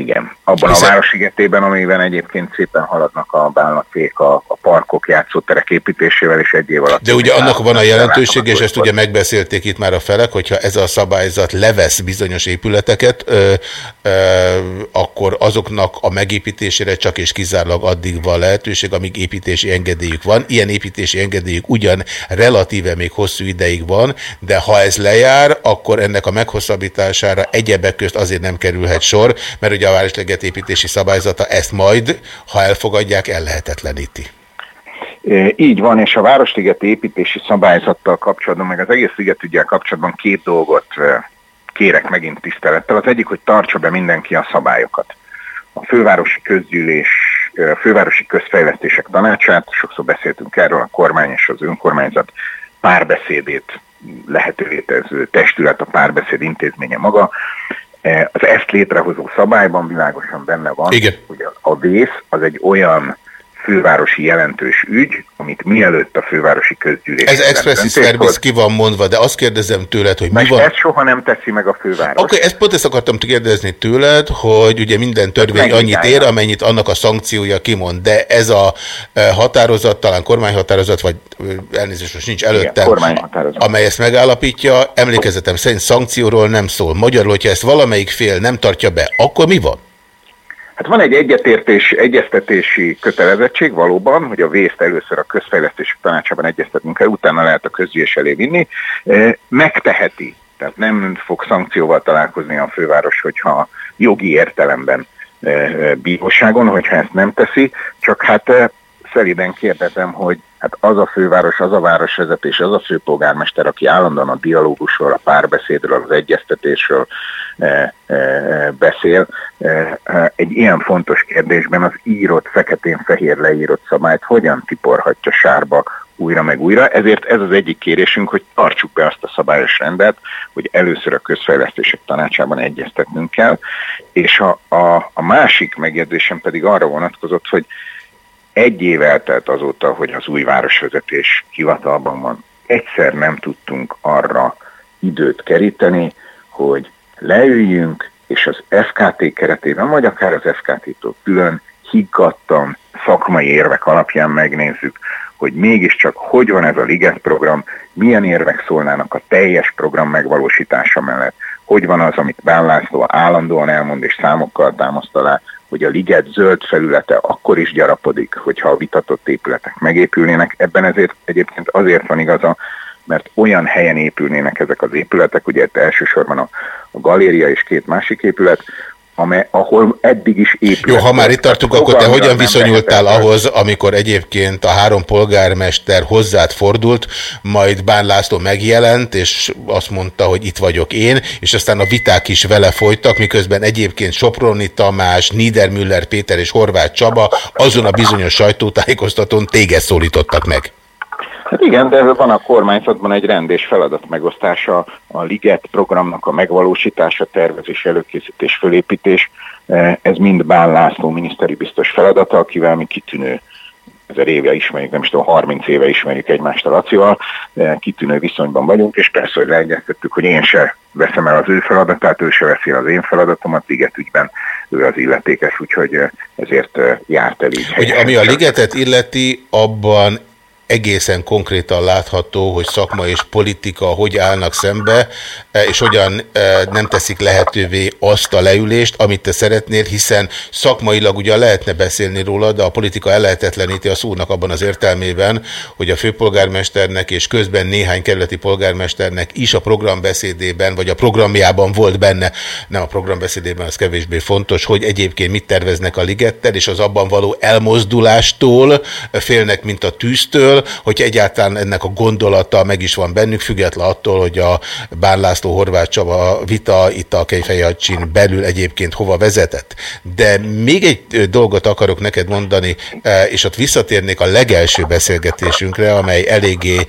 Igen, abban Hiszen- a városigetében, amiben egyébként szépen haladnak a bálnafék, a, a parkok, játszóterek építésével, és egy év alatt... De ugye annak van a jelentősége, és ezt ugye megbeszélték itt már a felek, hogyha ez a szabályzat levesz bizonyos épületeket, ö, ö, akkor azoknak a megépítésére csak és kizárólag addig van lehetőség, amíg építési engedélyük van. Ilyen építési engedélyük ugyan relatíve még hosszú ideig van, de ha ez lejár, akkor ennek a meghosszabbítására egyebek közt azért nem kerülhet sor, mert ugye a Városleget építési szabályzata ezt majd, ha elfogadják, ellehetetleníti. Így van, és a Városligeti építési szabályzattal kapcsolatban, meg az egész ligetügyel kapcsolatban két dolgot kérek megint tisztelettel. Az egyik, hogy tartsa be mindenki a szabályokat. A fővárosi közgyűlés, a fővárosi közfejlesztések tanácsát, sokszor beszéltünk erről, a kormány és az önkormányzat párbeszédét lehetővé tező testület, a párbeszéd intézménye maga. E, Az ezt létrehozó szabályban világosan benne van, Igen. hogy a vész az egy olyan fővárosi jelentős ügy, amit mielőtt a fővárosi közgyűlés... Ez expressis verbis ki van mondva, de azt kérdezem tőled, hogy mi van... ezt soha nem teszi meg a főváros. Oké, okay, ezt pont ezt akartam kérdezni tőled, hogy ugye minden törvény annyit ér, amennyit annak a szankciója kimond, de ez a e, határozat, talán kormányhatározat, vagy elnézést most nincs előttem, kormányhatározat. amely ezt megállapítja, emlékezetem szerint szankcióról nem szól. Magyarul, hogyha ezt valamelyik fél nem tartja be, akkor mi van? Hát van egy egyetértés, egyeztetési kötelezettség valóban, hogy a vészt először a közfejlesztési tanácsában egyeztetnünk kell, utána lehet a közgyűlés elé vinni. E, Megteheti, tehát nem fog szankcióval találkozni a főváros, hogyha jogi értelemben e, e, bíróságon, hogyha ezt nem teszi, csak hát szeliden kérdezem, hogy hát az a főváros, az a városvezetés, az a főpolgármester, aki állandóan a dialógusról, a párbeszédről, az egyeztetésről beszél, e, e, egy ilyen fontos kérdésben az írott, feketén-fehér leírott szabályt hogyan tiporhatja sárba újra meg újra. Ezért ez az egyik kérésünk, hogy tartsuk be azt a szabályos rendet, hogy először a közfejlesztések tanácsában egyeztetnünk kell, és a, a, a másik megjegyzésem pedig arra vonatkozott, hogy egy év eltelt azóta, hogy az új városvezetés hivatalban van. Egyszer nem tudtunk arra időt keríteni, hogy leüljünk, és az FKT keretében, vagy akár az FKT-tól külön higgadtan szakmai érvek alapján megnézzük, hogy mégiscsak hogy van ez a Liget program, milyen érvek szólnának a teljes program megvalósítása mellett, hogy van az, amit Bán László állandóan elmond és számokkal támaszt alá, hogy a liget zöld felülete akkor is gyarapodik, hogyha a vitatott épületek megépülnének. Ebben ezért egyébként azért van igaza, mert olyan helyen épülnének ezek az épületek, ugye itt elsősorban a, a galéria és két másik épület, amely, ahol eddig is épült. Jó, ha már itt tartunk, akkor te hogyan viszonyultál ahhoz, amikor egyébként a három polgármester hozzád fordult, majd Bán László megjelent, és azt mondta, hogy itt vagyok én, és aztán a viták is vele folytak, miközben egyébként Soproni Tamás, Niedermüller Péter és Horváth Csaba azon a bizonyos sajtótájékoztatón téged szólítottak meg. Hát igen, de van a kormányzatban egy rend és feladat megosztása, a Liget programnak a megvalósítása, tervezés, előkészítés, fölépítés. Ez mind Bán László miniszteri biztos feladata, akivel mi kitűnő ezer éve ismerjük, nem is tudom, 30 éve ismerjük egymást a Lacival, kitűnő viszonyban vagyunk, és persze, hogy leegyeztettük, hogy én se veszem el az ő feladatát, ő se veszi az én feladatomat, Liget ügyben ő az illetékes, úgyhogy ezért járt el így. Hogy ami a ligetet illeti, abban egészen konkrétan látható, hogy szakma és politika hogy állnak szembe, eh, és hogyan eh, nem teszik lehetővé azt a leülést, amit te szeretnél, hiszen szakmailag ugyan lehetne beszélni róla, de a politika ellehetetleníti a szónak abban az értelmében, hogy a főpolgármesternek és közben néhány kerületi polgármesternek is a programbeszédében, vagy a programjában volt benne, nem a programbeszédében, az kevésbé fontos, hogy egyébként mit terveznek a ligettel, és az abban való elmozdulástól félnek, mint a tűztől, hogy egyáltalán ennek a gondolata meg is van bennük, független attól, hogy a Bán László Horváth Csaba vita itt a Kejfejacsin belül egyébként hova vezetett. De még egy dolgot akarok neked mondani, és ott visszatérnék a legelső beszélgetésünkre, amely eléggé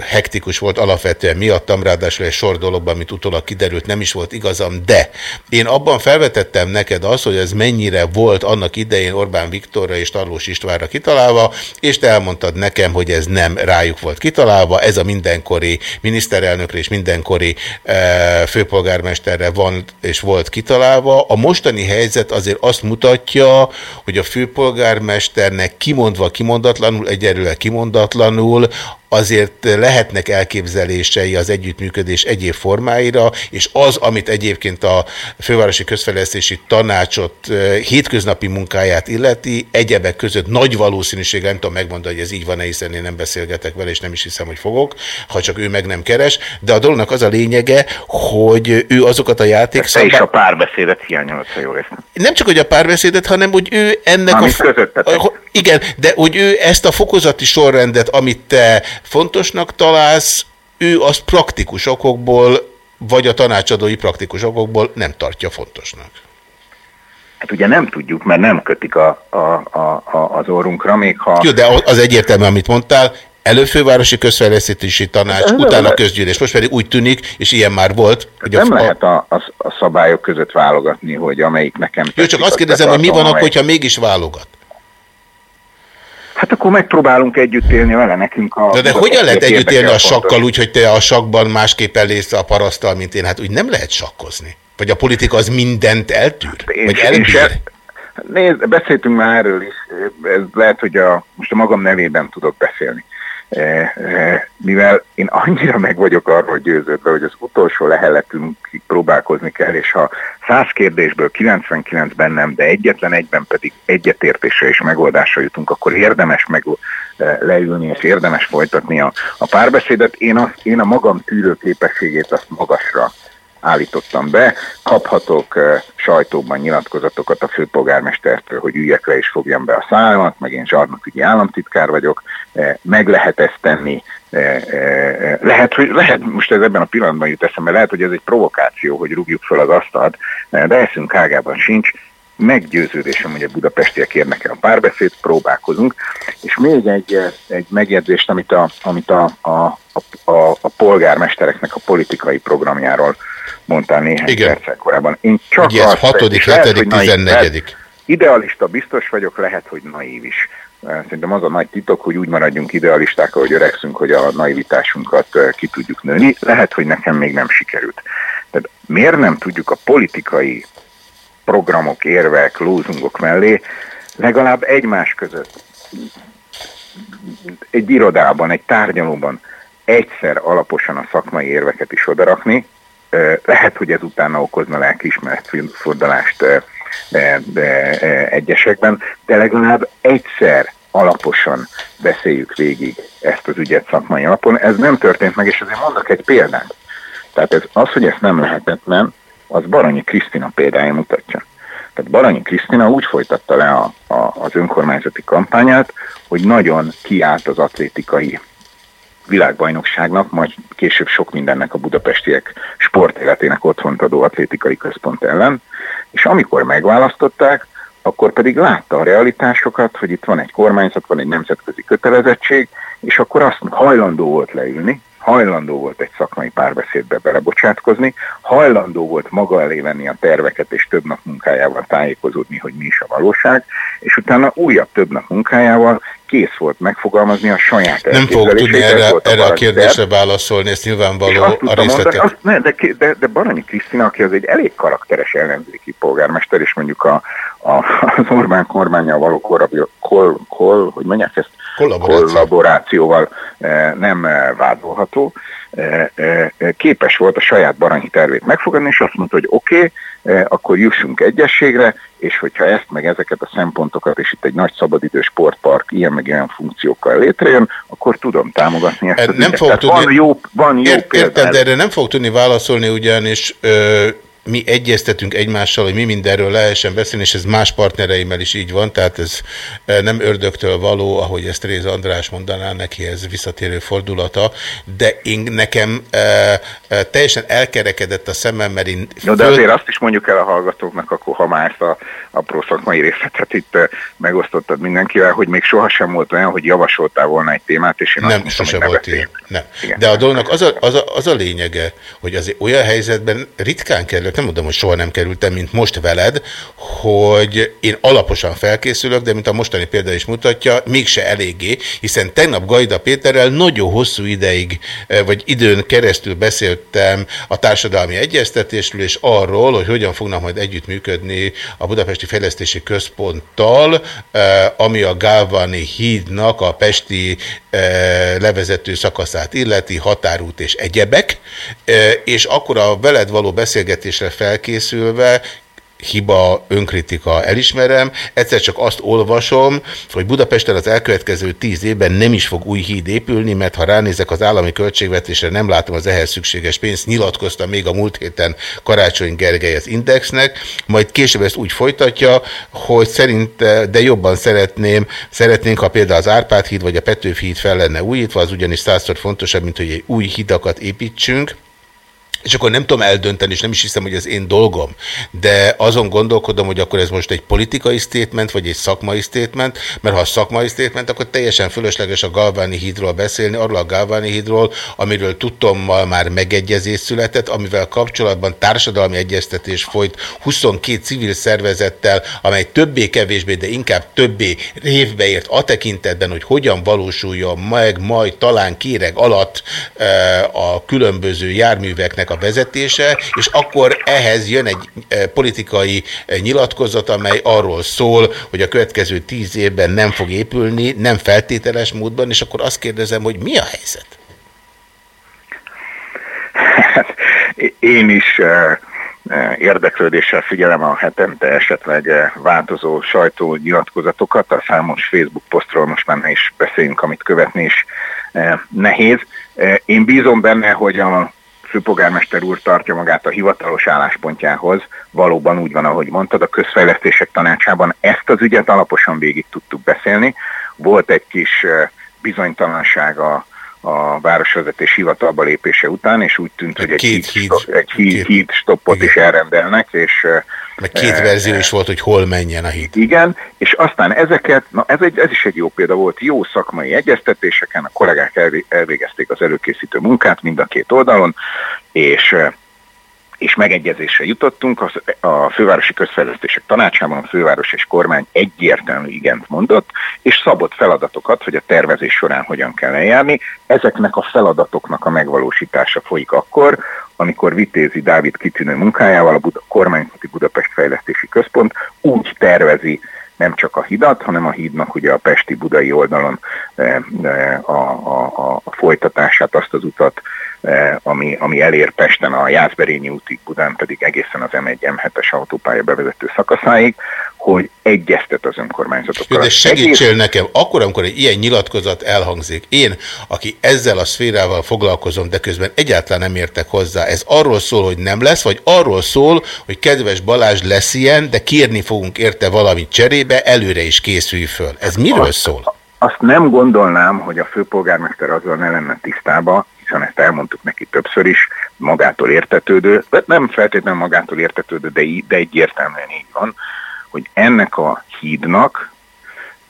hektikus volt alapvetően miattam, ráadásul egy sor dologban, amit utólag kiderült, nem is volt igazam, de én abban felvetettem neked azt, hogy ez mennyire volt annak idején Orbán Viktorra és Tarlós Istvánra kitalálva, és te elmondtad nekem, hogy ez nem rájuk volt kitalálva, ez a mindenkori miniszterelnökre és mindenkori e, főpolgármesterre van és volt kitalálva. A mostani helyzet azért azt mutatja, hogy a főpolgármesternek kimondva kimondatlanul, egyelőre kimondatlanul azért lehetnek elképzelései az együttműködés egyéb formáira, és az, amit egyébként a Fővárosi Közfejlesztési Tanácsot eh, hétköznapi munkáját illeti, egyebek között nagy valószínűség, nem tudom megmondani, hogy ez így van-e, hiszen én nem beszélgetek vele, és nem is hiszem, hogy fogok, ha csak ő meg nem keres, de a dolognak az a lényege, hogy ő azokat a Te is a párbeszédet hiányolod, ha jól értem. Nem csak, hogy a párbeszédet, hanem hogy ő ennek Amit a... közöttetek. A- Igen, de hogy ő ezt a fokozati sorrendet, amit te fontosnak találsz, ő azt praktikus okokból, vagy a tanácsadói praktikus okokból nem tartja fontosnak. Hát ugye nem tudjuk, mert nem kötik a, a, a, a, az orrunkra, még ha... Jó, de az egyértelmű, amit mondtál, előfővárosi közfejlesztési tanács, Nem utána lehet. közgyűlés. Most pedig úgy tűnik, és ilyen már volt, hogy nem a, lehet a, a, a szabályok között válogatni, hogy amelyik nekem Jó, csak azt kérdezem, hogy mi van akkor, hogyha mégis válogat? Hát akkor megpróbálunk együtt élni vele nekünk a... De, de hogyan lehet együtt élni a sakkal úgy, hogy te a sakban másképp elész a parasztal, mint én? Hát úgy nem lehet sakkozni. Vagy a politika az mindent eltűr? Én, Vagy én elbír? se, nézd, beszéltünk már erről is, ez lehet, hogy a, most a magam nevében tudok beszélni. Eh, eh, Mivel én annyira meg vagyok arról győződve, hogy az utolsó leheletünkig próbálkozni kell, és ha 100 kérdésből 99-ben nem, de egyetlen egyben pedig egyetértésre és megoldásra jutunk, akkor érdemes meg eh, leülni, és érdemes folytatni a, a párbeszédet. Én, azt, én a magam tűrő azt magasra állítottam be. Kaphatok sajtóban nyilatkozatokat a főpolgármestertől, hogy üljek le és fogjam be a számat, meg én zsarnokügyi államtitkár vagyok. Meg lehet ezt tenni. Eh, eh, Lehet, hogy lehet, most ez ebben a pillanatban jut eszembe, lehet, hogy ez egy provokáció, hogy rúgjuk fel az asztalt, de eszünk ágában sincs. Meggyőződésem, hogy a budapestiek érnek el a párbeszéd, próbálkozunk. És még egy, egy megjegyzést, amit a, amit a, a, a, a polgármestereknek a politikai programjáról mondtál néhány Igen. perccel korábban. Én csak Ugye ez azt- hatodik, és lehet, hetedik, hogy naív- tizennegyedik. lehet- Idealista biztos vagyok, lehet, hogy naív is. Szerintem az a nagy titok, hogy úgy maradjunk idealisták, ahogy öregszünk, hogy a naivitásunkat ki tudjuk nőni. Lehet, hogy nekem még nem sikerült. Tehát miért nem tudjuk a politikai programok, érvek, lózungok mellé legalább egymás között egy irodában, egy tárgyalóban egyszer alaposan a szakmai érveket is odarakni. Lehet, hogy ez utána okozna ö, ö, egyesekben, de legalább egyszer alaposan beszéljük végig ezt az ügyet szakmai alapon. Ez nem történt meg, és azért mondok egy példát. Tehát ez, az, hogy ez nem lehetetlen, az Baranyi Krisztina példája mutatja. Tehát Baranyi Krisztina úgy folytatta le a, a, az önkormányzati kampányát, hogy nagyon kiállt az atlétikai világbajnokságnak, majd később sok mindennek a budapestiek sportéletének otthont adó atlétikai központ ellen, és amikor megválasztották, akkor pedig látta a realitásokat, hogy itt van egy kormányzat, van egy nemzetközi kötelezettség, és akkor azt hajlandó volt leülni, hajlandó volt egy szakmai párbeszédbe belebocsátkozni, hajlandó volt maga elé venni a terveket és több nap munkájával tájékozódni, hogy mi is a valóság, és utána újabb több nap munkájával kész volt megfogalmazni a saját Nem fogok tudni erre, volt erre a kérdésre válaszolni, ez És nyilvánvaló azt a tudtam mondani, részletek. azt, ne, de, de, de Baranyi Krisztina, aki az egy elég karakteres ellenzéki polgármester, és mondjuk a, a, az Orbán kormányjal való korrabio, kol, kol, hogy mondják ezt? Kollaboráció. kollaborációval eh, nem eh, vádolható, eh, képes volt a saját baranyi tervét megfogadni, és azt mondta, hogy oké, okay, akkor jussunk egyességre, és hogyha ezt meg ezeket a szempontokat, és itt egy nagy szabadidő sportpark ilyen meg ilyen funkciókkal létrejön, akkor tudom támogatni ezt Nem fog tudni, van jó, van jó Ért- példa Értem, de erre nem fog tudni válaszolni, ugyanis ö, mi egyeztetünk egymással, hogy mi mindenről lehessen beszélni, és ez más partnereimmel is így van, tehát ez ö, nem ördögtől való, ahogy ezt Réz András mondaná, neki ez visszatérő fordulata, de én nekem ö, ö, teljesen elkerekedett a szemem, mert én No, de föl- azért azt is mondjuk el a hallgatóknak, akkor ha már ezt a apró szakmai részletet itt eh, megosztottad mindenkivel, hogy még sohasem volt olyan, hogy javasoltál volna egy témát, és én azt Nem, mondtam, sose volt ilyen. Nem. De a dolognak az a, az, a, az a lényege, hogy azért olyan helyzetben ritkán kerülök, nem mondom, hogy soha nem kerültem, mint most veled, hogy én alaposan felkészülök, de mint a mostani példa is mutatja, mégse eléggé, hiszen tegnap Gajda Péterrel nagyon hosszú ideig, eh, vagy időn keresztül beszéltem a társadalmi egyeztetésről, és arról, hogy hogyan fognak majd együttműködni a Budapesti Fejlesztési Központtal, eh, ami a Gálváni hídnak a pesti eh, levezető szakaszát illeti, határút és egyebek, és akkor a veled való beszélgetésre felkészülve hiba, önkritika, elismerem. Egyszer csak azt olvasom, hogy Budapesten az elkövetkező tíz évben nem is fog új híd épülni, mert ha ránézek az állami költségvetésre, nem látom az ehhez szükséges pénzt, nyilatkozta még a múlt héten Karácsony Gergely az Indexnek, majd később ezt úgy folytatja, hogy szerint, de jobban szeretném, szeretnénk, ha például az Árpád híd vagy a Petőfi híd fel lenne újítva, az ugyanis százszor fontosabb, mint hogy egy új hidakat építsünk. És akkor nem tudom eldönteni, és nem is hiszem, hogy ez én dolgom, de azon gondolkodom, hogy akkor ez most egy politikai statement, vagy egy szakmai statement, mert ha szakmai statement, akkor teljesen fölösleges a Galváni hídról beszélni, arról a Galváni hídról, amiről tudtommal már megegyezés született, amivel kapcsolatban társadalmi egyeztetés folyt 22 civil szervezettel, amely többé-kevésbé, de inkább többé révbe ért a tekintetben, hogy hogyan valósuljon meg majd talán kéreg alatt eh, a különböző járműveknek a vezetése, és akkor ehhez jön egy eh, politikai eh, nyilatkozat, amely arról szól, hogy a következő tíz évben nem fog épülni, nem feltételes módban, és akkor azt kérdezem, hogy mi a helyzet? Én is eh, érdeklődéssel figyelem a hetente esetleg változó sajtó nyilatkozatokat, a számos Facebook posztról most már ne is beszéljünk, amit követni is eh, nehéz. Eh, Én bízom benne, hogy a főpolgármester úr tartja magát a hivatalos álláspontjához, valóban úgy van, ahogy mondtad, a közfejlesztések tanácsában ezt az ügyet alaposan végig tudtuk beszélni. Volt egy kis eh, bizonytalanság a, a városvezetés hivatalba lépése után, és úgy tűnt, hogy egy Két híd, híd- stop, egy híd, két- híd stoppot is elrendelnek, és Meg két eh, verzió is volt, hogy hol menjen a híd. igen, és aztán ezeket, na ez, egy, ez is egy jó példa volt, jó szakmai egyeztetéseken, a kollégák elvé- elvégezték az előkészítő munkát mind a két oldalon, és és megegyezésre jutottunk. Az, a fővárosi közfejlesztések tanácsában a főváros és kormány egyértelmű igent mondott, és szabott feladatokat, hogy a tervezés során hogyan kell eljárni. Ezeknek a feladatoknak a megvalósítása folyik akkor, amikor Vitézi Dávid kitűnő munkájával a Buda, kormányzati Budapest Fejlesztési Központ úgy tervezi nem csak a hidat, hanem a hídnak ugye a pesti-budai oldalon eh, eh, a, a, a, a folytatását, azt az utat, ami, ami elér Pesten a Jászberényi útig, Budán pedig egészen az M1 M7-es autópálya bevezető szakaszáig, hogy egyeztet az önkormányzatokkal. De segítsél egész- nekem, akkor, amikor egy ilyen nyilatkozat elhangzik, én, aki ezzel a szférával foglalkozom, de közben egyáltalán nem értek hozzá, ez arról szól, hogy nem lesz, vagy arról szól, hogy kedves Balázs lesz ilyen, de kérni fogunk érte valamit cserébe, előre is készülj föl. Ez miről Azt- szól? Azt nem gondolnám, hogy a főpolgármester azzal ne lenne tisztába, hiszen ezt elmondtuk neki többször is, magától értetődő, de nem feltétlenül magától értetődő, de, de egyértelműen így van, hogy ennek a hídnak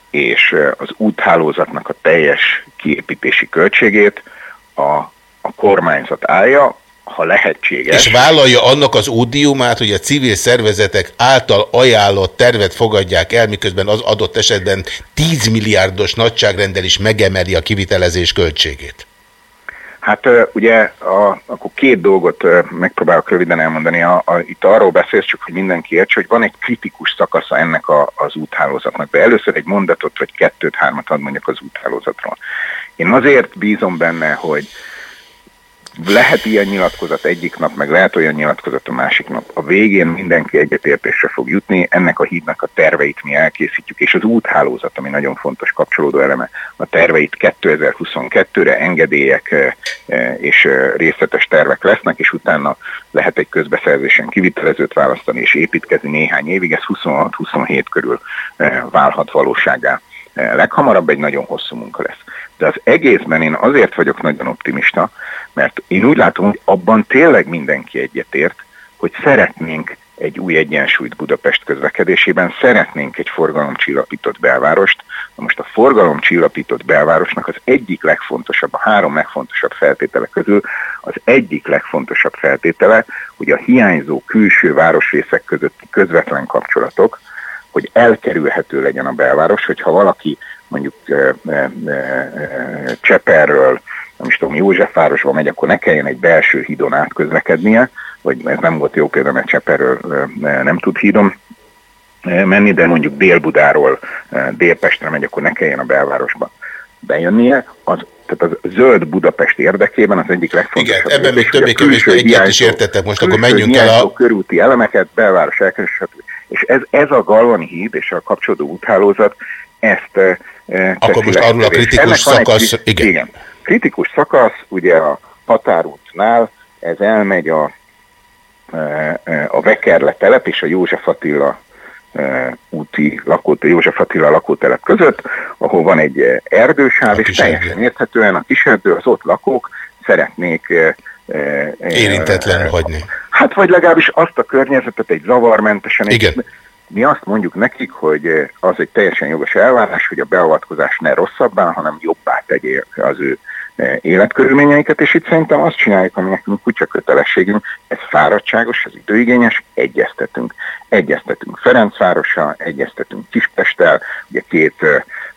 és az úthálózatnak a teljes kiépítési költségét a, a kormányzat állja, ha lehetséges. És vállalja annak az ódiumát, hogy a civil szervezetek által ajánlott tervet fogadják el, miközben az adott esetben 10 milliárdos nagyságrendel is megemeli a kivitelezés költségét. Hát ugye a, akkor két dolgot megpróbálok röviden elmondani. A, a, itt arról beszélsz, csak hogy mindenki értse, hogy van egy kritikus szakasza ennek a, az úthálózatnak. De először egy mondatot vagy kettőt, hármat ad mondjak az úthálózatról. Én azért bízom benne, hogy lehet ilyen nyilatkozat egyik nap, meg lehet olyan nyilatkozat a másik nap. A végén mindenki egyetértésre fog jutni, ennek a hídnak a terveit mi elkészítjük, és az úthálózat, ami nagyon fontos kapcsolódó eleme, a terveit 2022-re engedélyek eh, eh, és eh, részletes tervek lesznek, és utána lehet egy közbeszerzésen kivitelezőt választani és építkezni néhány évig, ez 26-27 körül válhat valóságá. Leghamarabb egy nagyon hosszú munka lesz. De az egészben én azért vagyok nagyon optimista, mert én úgy látom, hogy abban tényleg mindenki egyetért, hogy szeretnénk egy új egyensúlyt Budapest közlekedésében, szeretnénk egy forgalomcsillapított belvárost. Na most a forgalomcsillapított belvárosnak az egyik legfontosabb, a három legfontosabb feltétele közül az egyik legfontosabb feltétele, hogy a hiányzó külső városrészek közötti közvetlen kapcsolatok, hogy elkerülhető legyen a belváros, hogyha valaki mondjuk Cseperről, nem is tudom, Józsefvárosba megy, akkor ne kelljen egy belső hídon átközlekednie, vagy ez nem volt jó példa, mert Cseperről nem tud hídon menni, de mondjuk Dél-Budáról Délpestre megy, akkor ne kelljen a belvárosba bejönnie, az, tehát az zöld Budapest érdekében az egyik legfontosabb. Igen, ebben még a többé-kevésbé egyet is értettek, most akkor menjünk el a- körúti elemeket, belváros elkerülhető. És ez, ez a Galvani híd és a kapcsolódó úthálózat ezt Akkor most arról a kritikus egy szakasz- kri- igen. igen. Kritikus szakasz, ugye a határútnál, ez elmegy a, a Vekerle telep és a József Attila úti lakót, József Attila lakótelep között, ahol van egy erdősáv, és teljesen érthetően a kiserdő, az ott lakók szeretnék Érintetlenül hagyni. Hát vagy legalábbis azt a környezetet egy zavarmentesen. Egy, Igen. Mi azt mondjuk nekik, hogy eh, az egy teljesen jogos elvárás, hogy a beavatkozás ne rosszabbá, hanem jobbá tegye az ő eh, életkörülményeiket, és itt szerintem azt csináljuk, ami nekünk kutya kötelességünk, ez fáradtságos, ez időigényes, egyeztetünk. Egyeztetünk Ferencvárossal, egyeztetünk Kispesttel, ugye két,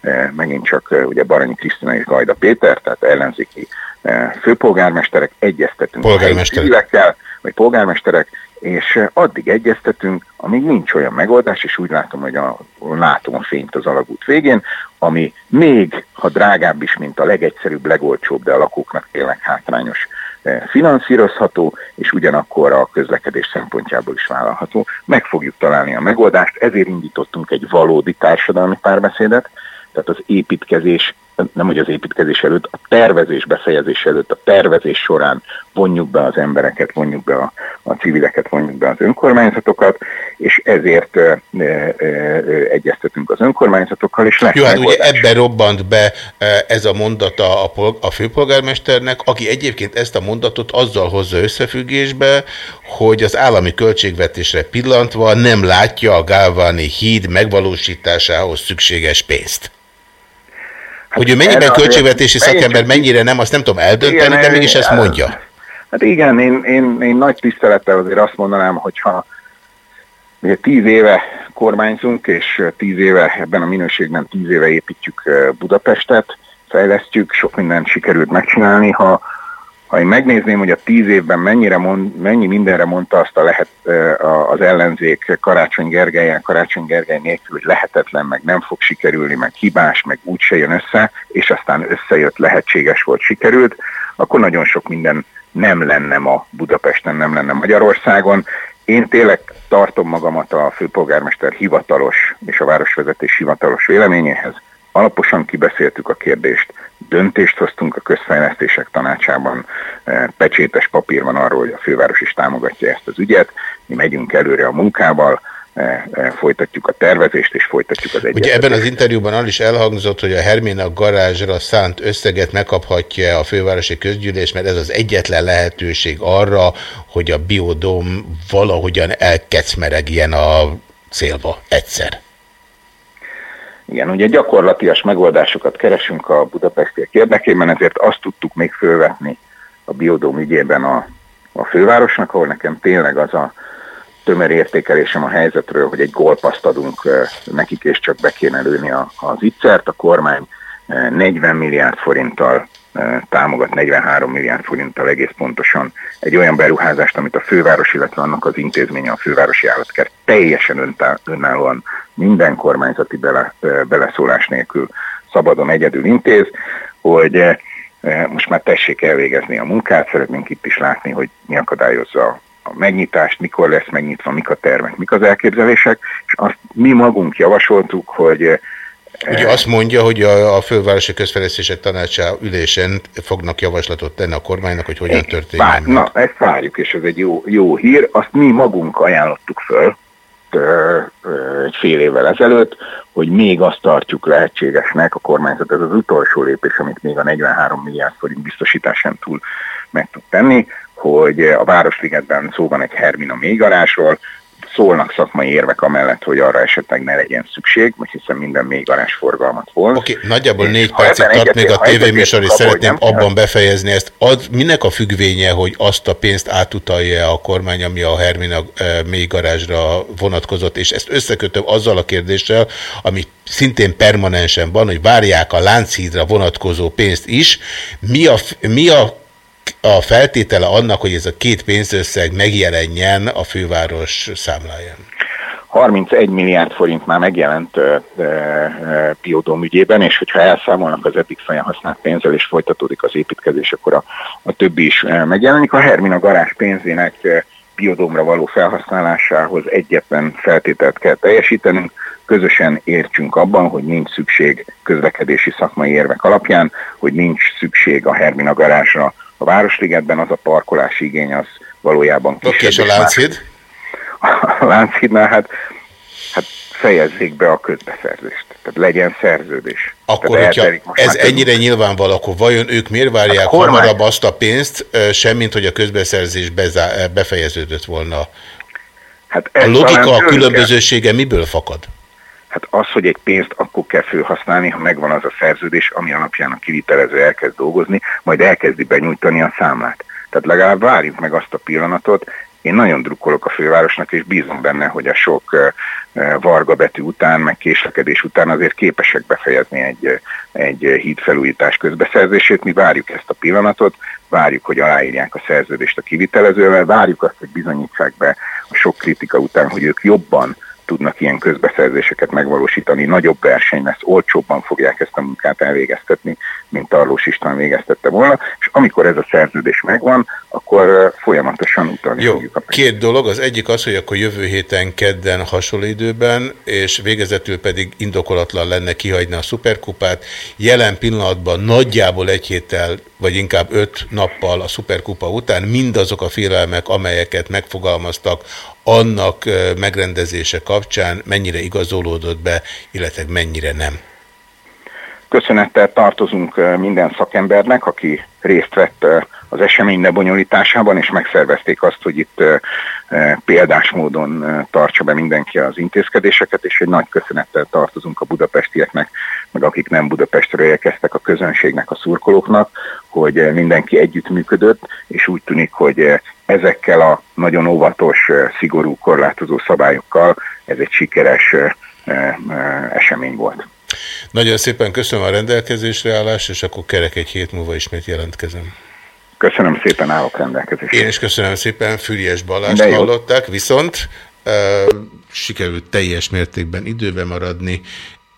eh, megint csak ugye Baranyi Krisztina és Gajda Péter, tehát ellenzéki főpolgármesterek, egyeztetünk a Polgármesterek. civilekkel, vagy polgármesterek, és eh, addig egyeztetünk, amíg nincs olyan megoldás, és úgy látom, hogy a, látom a fényt az alagút végén, ami még, ha drágább is, mint a legegyszerűbb, legolcsóbb, de a lakóknak tényleg hátrányos eh, finanszírozható, és ugyanakkor a közlekedés szempontjából is vállalható. Meg fogjuk találni a megoldást, ezért indítottunk egy valódi társadalmi párbeszédet, tehát az építkezés, nem hogy az építkezés előtt, a tervezés befejezés előtt, a tervezés során vonjuk be az embereket, vonjuk be a, a civileket, vonjuk be az önkormányzatokat, és ezért ö, ö, ö, egyeztetünk az önkormányzatokkal, és lesz Jó, hát ugye ebben robbant be ez a mondata a, pol- a főpolgármesternek, aki egyébként ezt a mondatot azzal hozza összefüggésbe, hogy az állami költségvetésre pillantva nem látja a Gálváni híd megvalósításához szükséges pénzt. Hogy ő mennyiben költségvetési szakember, mennyire nem, azt nem tudom eldönteni, de mégis ezt mondja. Hát igen, én, én, én nagy tisztelettel azért azt mondanám, hogyha ugye tíz éve kormányzunk, és tíz éve, ebben a minőségben tíz éve építjük eh, Budapestet, fejlesztjük, sok mindent sikerült megcsinálni. Ha, ha én megnézném, hogy a tíz évben mennyire mond, mennyi mindenre mondta azt a lehet eh, az ellenzék Karácsony Gergelyen, Karácsony Gergely nélkül, hogy lehetetlen, meg nem fog sikerülni, meg hibás, meg úgyse jön össze, és aztán összejött, lehetséges volt, sikerült, akkor nagyon sok minden nem lenne ma Budapesten, nem lenne Magyarországon. Én tényleg tartom magamat a főpolgármester hivatalos és a városvezetés hivatalos véleményéhez. Alaposan kibeszéltük a kérdést, döntést hoztunk a közfejlesztések tanácsában, eh, pecsétes papír van arról, hogy a főváros is támogatja ezt az ügyet, mi megyünk előre a munkával, eh, eh, folytatjuk a tervezést és folytatjuk az egyetlen. Ugye ebben az interjúban az is elhangzott, hogy a Herména garázsra szánt összeget megkaphatja a fővárosi közgyűlés, mert ez az egyetlen lehetőség arra, hogy a biodóm valahogyan elkecmeregjen a célba egyszer. Igen, ugye gyakorlatias megoldásokat keresünk a budapestiek érdekében, ezért azt tudtuk még fölvetni a biodóm ügyében a, a fővárosnak, ahol nekem tényleg az a tömör értékelésem a helyzetről, hogy egy gólpaszt adunk eh, nekik, és csak be kéne lőni az ittszert. A kormány eh, 40 milliárd forinttal eh, támogat 43 milliárd forinttal egész pontosan egy olyan beruházást, amit a főváros, illetve annak az intézménye, a fővárosi állatkert teljesen önállóan minden kormányzati bele, beleszólás nélkül szabadon egyedül intéz, hogy most már tessék elvégezni a munkát, szeretnénk itt is látni, hogy mi akadályozza a megnyitást, mikor lesz megnyitva, mik a tervek, mik az elképzelések, és azt mi magunk javasoltuk, hogy Ugye azt mondja, hogy a, a fővárosi közfejlesztések tanácsá ülésen fognak javaslatot tenni a kormánynak, hogy hogyan történjen. Vár, na, ezt várjuk, és ez egy jó, jó hír. Azt mi magunk ajánlottuk föl egy fél évvel ezelőtt, hogy még azt tartjuk lehetségesnek, a kormányzat ez az utolsó lépés, amit még a 43 milliárd forint biztosításán túl meg tud tenni, hogy a Városligetben szó van egy Hermina mélygarásról, szólnak szakmai érvek amellett, hogy arra esetleg ne legyen szükség, mert hiszen minden mélygarás forgalmat volt. Oké, okay, nagyjából négy percig tart még a tévéműsor, és szeretném nem, abban befejezni ezt. Az, minek a függvénye, hogy azt a pénzt átutalja a kormány, ami a Hermina eh, mélygarázsra vonatkozott, és ezt összekötöm azzal a kérdéssel, ami szintén permanensen van, hogy várják a Lánchídra vonatkozó pénzt is. Mi a, mi a a feltétele annak, hogy ez a két pénzösszeg megjelenjen a főváros számláján? 31 milliárd forint már megjelent uh, uh, Biodóm ügyében, és hogyha elszámolnak az eddig felhasznált pénzzel, és folytatódik az építkezés, akkor a, a többi is uh, megjelenik. A Hermina garázs pénzének uh, Biodómra való felhasználásához egyetlen feltételt kell teljesítenünk, közösen értsünk abban, hogy nincs szükség közlekedési szakmai érvek alapján, hogy nincs szükség a Hermina garázsra a Városligetben, az a parkolási igény az valójában kisebb. Oké, és a Lánchíd? a Lánchídnál, hát, hát fejezzék be a közbeszerzést. Tehát legyen szerződés. Akkor, Tehát hogyha ez ennyire nyilvánvaló, akkor vajon ők miért várják Hát kormány- hamarabb azt a pénzt, semmint, hogy a közbeszerzés bezá- befejeződött volna? Hát A logika, a kell. különbözősége miből fakad? Hát az, hogy egy pénzt akkor kell felhasználni, ha megvan az a szerződés, ami alapján a kivitelező elkezd dolgozni, majd elkezdi benyújtani a számlát. Tehát legalább várjuk meg azt a pillanatot. Én nagyon drukkolok a fővárosnak, és bízom benne, hogy a sok varga betű után, meg késlekedés után azért képesek befejezni egy, egy hídfelújítás közbeszerzését. Mi várjuk ezt a pillanatot, várjuk, hogy aláírják a szerződést a kivitelezővel, várjuk azt, hogy bizonyítsák be a sok kritika után, hogy ők jobban tudnak ilyen közbeszerzéseket megvalósítani, nagyobb verseny lesz, olcsóbban fogják ezt a munkát elvégeztetni, mint Tarlós István végeztette volna, és amikor ez a szerződés megvan, akkor folyamatosan utalni Jó, a két dolog. Az egyik az, hogy akkor jövő héten kedden hasonló időben, és végezetül pedig indokolatlan lenne kihagyni a szuperkupát. Jelen pillanatban nagyjából egy héttel, vagy inkább öt nappal a szuperkupa után mindazok a félelmek, amelyeket megfogalmaztak annak megrendezése kapcsán, mennyire igazolódott be, illetve mennyire nem. Köszönettel tartozunk minden szakembernek, aki részt vett az esemény lebonyolításában, és megszervezték azt, hogy itt példás módon tartsa be mindenki az intézkedéseket, és egy nagy köszönettel tartozunk a budapestieknek, meg akik nem Budapestről érkeztek a közönségnek, a szurkolóknak, hogy eh, mindenki együttműködött, és úgy tűnik, hogy eh, ezekkel a nagyon óvatos, eh, szigorú korlátozó szabályokkal ez egy sikeres esemény volt. Nagyon szépen köszönöm a rendelkezésre állást, és akkor kerek egy hét múlva ismét jelentkezem. Köszönöm szépen, állok rendelkezésre. Én is köszönöm szépen, Füriás Balást hallották, viszont uh, sikerült teljes mértékben időbe maradni,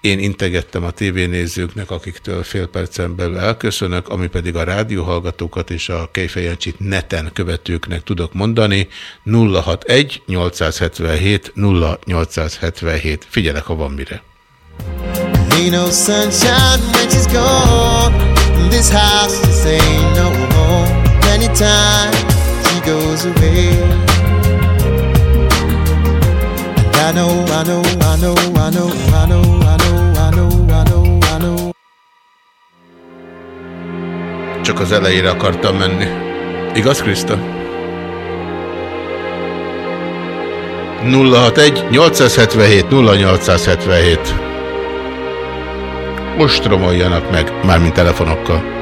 Én integettem a tévénézőknek, akiktől fél percen belül elköszönök, ami pedig a rádióhallgatókat és a Kejfejancsit neten követőknek tudok mondani. 061 877 0877. Figyelek, ha van mire. Ain't no sunshine when she's gone. This I know, I know, I know, I know, I know, Csak az elejére akartam menni. Igaz, Krista? 061 877 0877 Most romoljanak meg, mármint telefonokkal.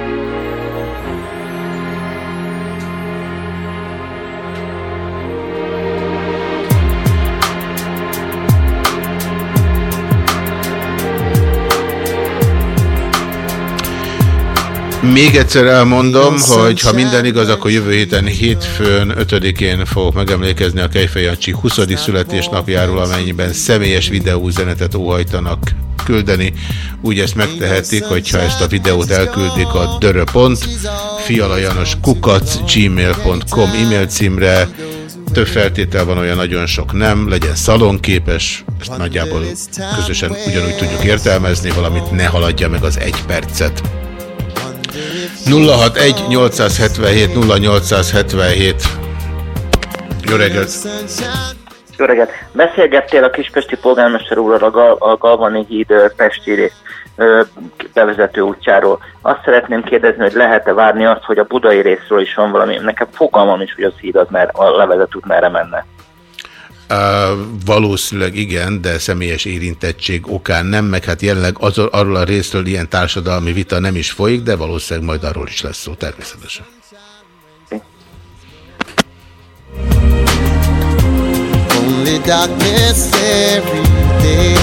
Még egyszer elmondom, hogy ha minden igaz, akkor jövő héten hétfőn 5-én fogok megemlékezni a Kejfejancsi 20. születésnapjáról, amennyiben személyes videóüzenetet óhajtanak küldeni. Úgy ezt megtehetik, hogyha ezt a videót elküldik a dörö.pont, gmail.com e-mail címre, több feltétel van, olyan nagyon sok nem, legyen szalonképes, ezt nagyjából közösen ugyanúgy tudjuk értelmezni, valamit ne haladja meg az egy percet. 061 877 0877 Jó reggelt! Jó reggelt! Beszélgettél a Kispesti polgármester úrral a, a Galvani híd Pesti bevezető útjáról. Azt szeretném kérdezni, hogy lehet-e várni azt, hogy a budai részről is van valami. Nekem fogalmam is, hogy az híd az mer, a levezető út merre menne. Uh, valószínűleg igen, de személyes érintettség okán nem, meg hát jelenleg az, arról a részről ilyen társadalmi vita nem is folyik, de valószínűleg majd arról is lesz szó, természetesen. Only darkness every day.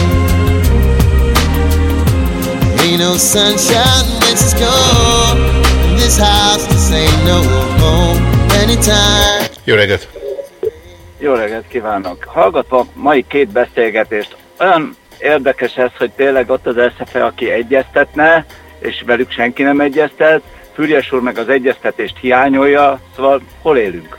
Ain't no sunshine when she's gone. And this house just ain't no home. Anytime. Jó reggelt! Jó reggelt kívánok! Hallgatva mai két beszélgetést, olyan érdekes ez, hogy tényleg ott az SZFE, aki egyeztetne, és velük senki nem egyeztet, Fürjes úr meg az egyeztetést hiányolja, szóval hol élünk?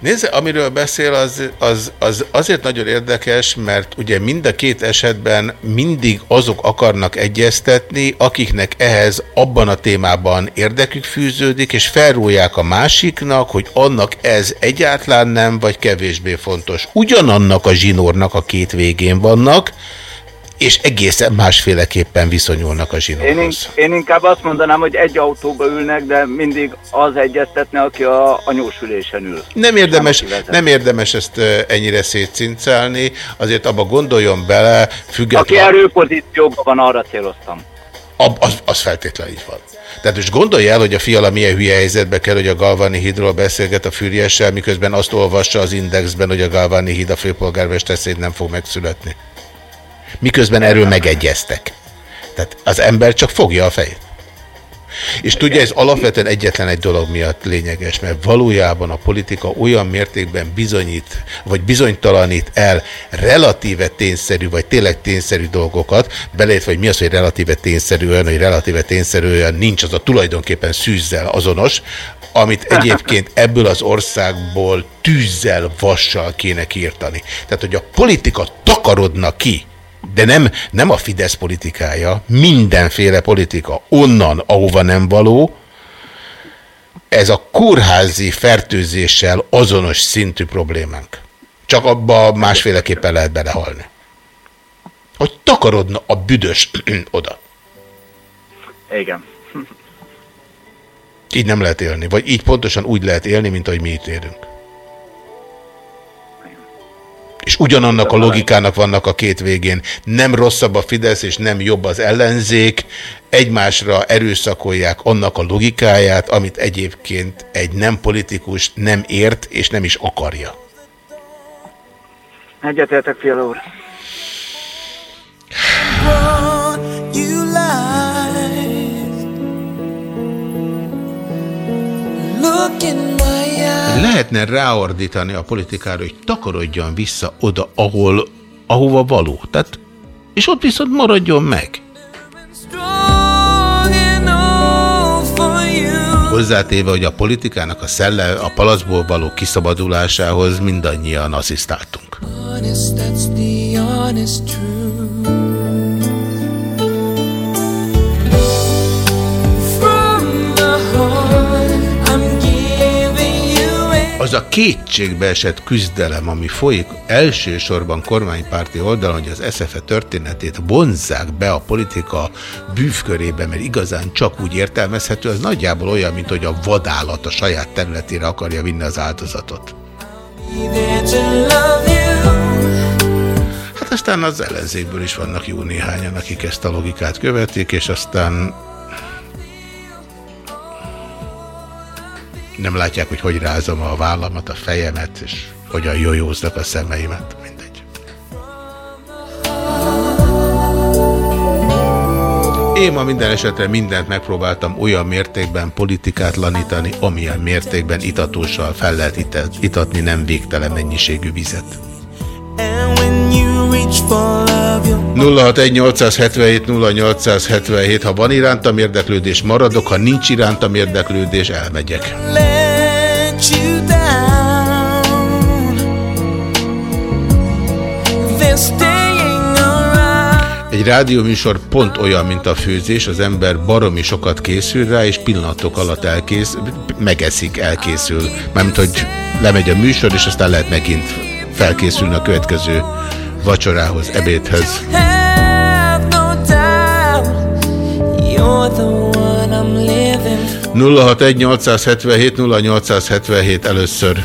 Nézze, amiről beszél, az, az, az azért nagyon érdekes, mert ugye mind a két esetben mindig azok akarnak egyeztetni, akiknek ehhez abban a témában érdekük fűződik, és felrólják a másiknak, hogy annak ez egyáltalán nem, vagy kevésbé fontos. Ugyanannak a zsinórnak a két végén vannak, és egészen másféleképpen viszonyulnak a Én, zsinórhoz. in- én inkább azt mondanám, hogy egy autóba ülnek, de mindig az egyeztetne, aki a, a ül. Nem érdemes, aki vezet. nem érdemes ezt ennyire szétcincálni, azért abba gondoljon bele, Aki független... erőpozícióban van, arra céloztam. Ab, az, az feltétlenül így van. Tehát most gondolja el, hogy a fiala milyen hülye helyzetbe kell, hogy a Galvani hídról beszélget a Füriyessel, miközben azt olvassa az Indexben, hogy a Galvani híd a főpolgármester szerint nem fog megszületni. Miközben erről megegyeztek. Tehát az ember csak fogja a fejét. És tudja, ez alapvetően egyetlen egy dolog miatt lényeges, mert valójában a politika olyan mértékben bizonyít, vagy bizonytalanít el relatíve tényszerű, vagy tényleg tényszerű dolgokat, beleértve, hogy mi az, hogy relatíve tényszerű, olyan, hogy relatíve tényszerű, olyan nincs, az a tulajdonképpen szűzzel azonos, amit egyébként ebből az országból tűzzel, vassal kéne kiirtani. Tehát, hogy a politika takarodna ki, de nem, nem a Fidesz politikája, mindenféle politika, onnan, ahova nem való, ez a kórházi fertőzéssel azonos szintű problémánk. Csak abba másféleképpen lehet belehalni. Hogy takarodna a büdös oda. Igen. Így nem lehet élni. Vagy így pontosan úgy lehet élni, mint ahogy mi itt élünk. És ugyanannak a logikának vannak a két végén. Nem rosszabb a Fidesz, és nem jobb az ellenzék. Egymásra erőszakolják annak a logikáját, amit egyébként egy nem politikus nem ért, és nem is akarja. Egyetértek, Fiala úr. You Lehetne ráordítani a politikára, hogy takarodjon vissza oda, ahol, ahova való. Tehát És ott viszont maradjon meg. Hozzátéve, hogy a politikának a szelle, a palacból való kiszabadulásához mindannyian asszisztáltunk. honest, that's the honest truth. Az a kétségbeesett küzdelem, ami folyik elsősorban kormánypárti oldalon, hogy az SZFE történetét vonzzák be a politika bűvkörébe, mert igazán csak úgy értelmezhető, az nagyjából olyan, mint hogy a vadállat a saját területére akarja vinni az áldozatot. Hát aztán az ellenzékből is vannak jó néhányan, akik ezt a logikát követik, és aztán nem látják, hogy hogy rázom a vállamat, a fejemet, és hogyan jójóznak a szemeimet. Mindegy. Én ma minden esetre mindent megpróbáltam olyan mértékben politikátlanítani, amilyen mértékben itatóssal fel lehet ita- itatni nem végtelen mennyiségű vizet. And when you reach for love, you'll 061 0877 ha van irántam érdeklődés, maradok, ha nincs irántam érdeklődés, elmegyek. let you down. Egy rádióműsor pont olyan, mint a főzés, az ember baromi sokat készül rá, és pillanatok alatt elkész, megeszik, elkészül. Mármint, hogy lemegy a műsor, és aztán lehet megint felkészülni a következő vacsorához, ebédhez. No doubt. You're the one I'm living for. 061 877 0877 először.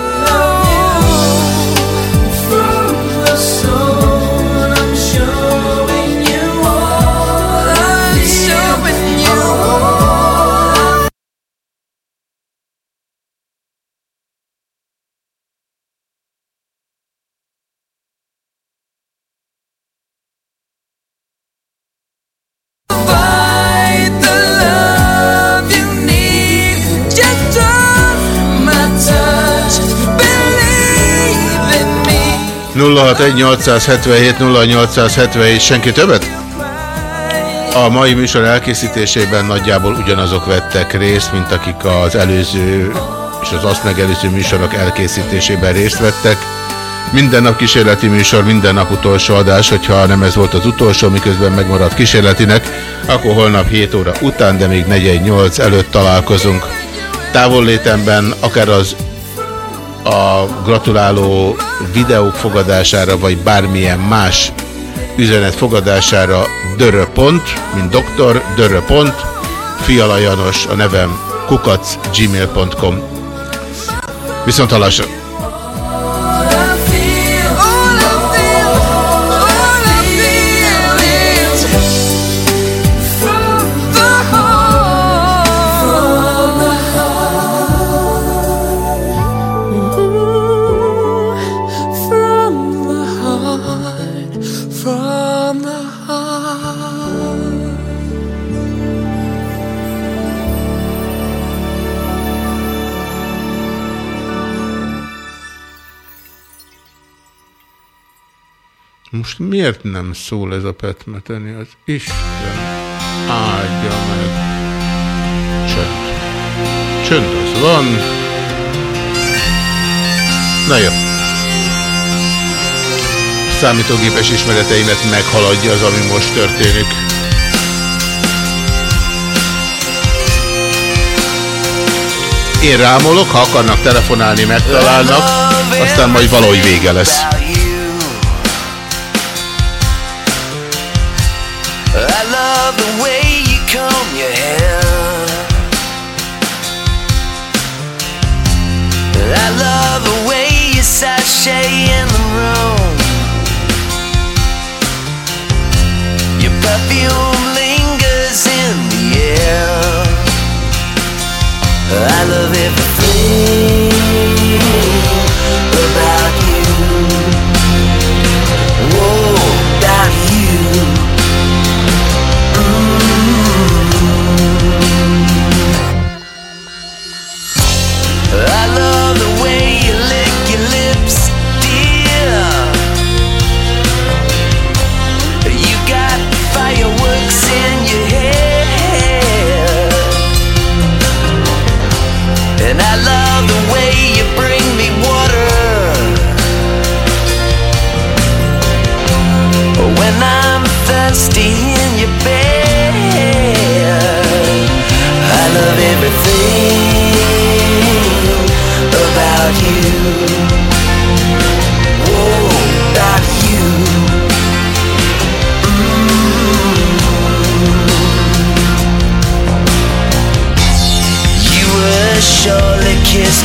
061 877 0877 senki többet? A mai műsor elkészítésében nagyjából ugyanazok vettek részt, mint akik az előző és az azt megelőző műsorok elkészítésében részt vettek. Minden nap kísérleti műsor, minden nap utolsó adás, hogyha nem ez volt az utolsó, miközben megmaradt kísérletinek, akkor holnap 7 óra után, de még 418 előtt találkozunk. Távollétemben akár az a gratuláló videók fogadására, vagy bármilyen más üzenet fogadására dörö pont, mint doktor, dörö pont, Fiala Janos a nevem kukac gmail.com Viszont hallásra! Miért nem szól ez a petmeteni? Az Isten áldja meg. Csönd. Csönd az van. Na jó. Számítógépes ismereteimet meghaladja az, ami most történik. Én rámolok, ha akarnak telefonálni, megtalálnak, aztán majd valahogy vége lesz. The way you comb your hair. I love the way you in the room. Your perfume lingers in the air. I love everything.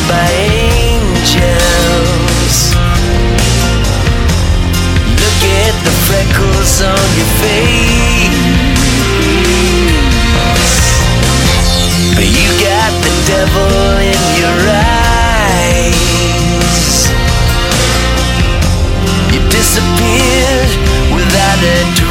by angels. Look at the freckles on your face. But you got the devil in your eyes. You disappeared without a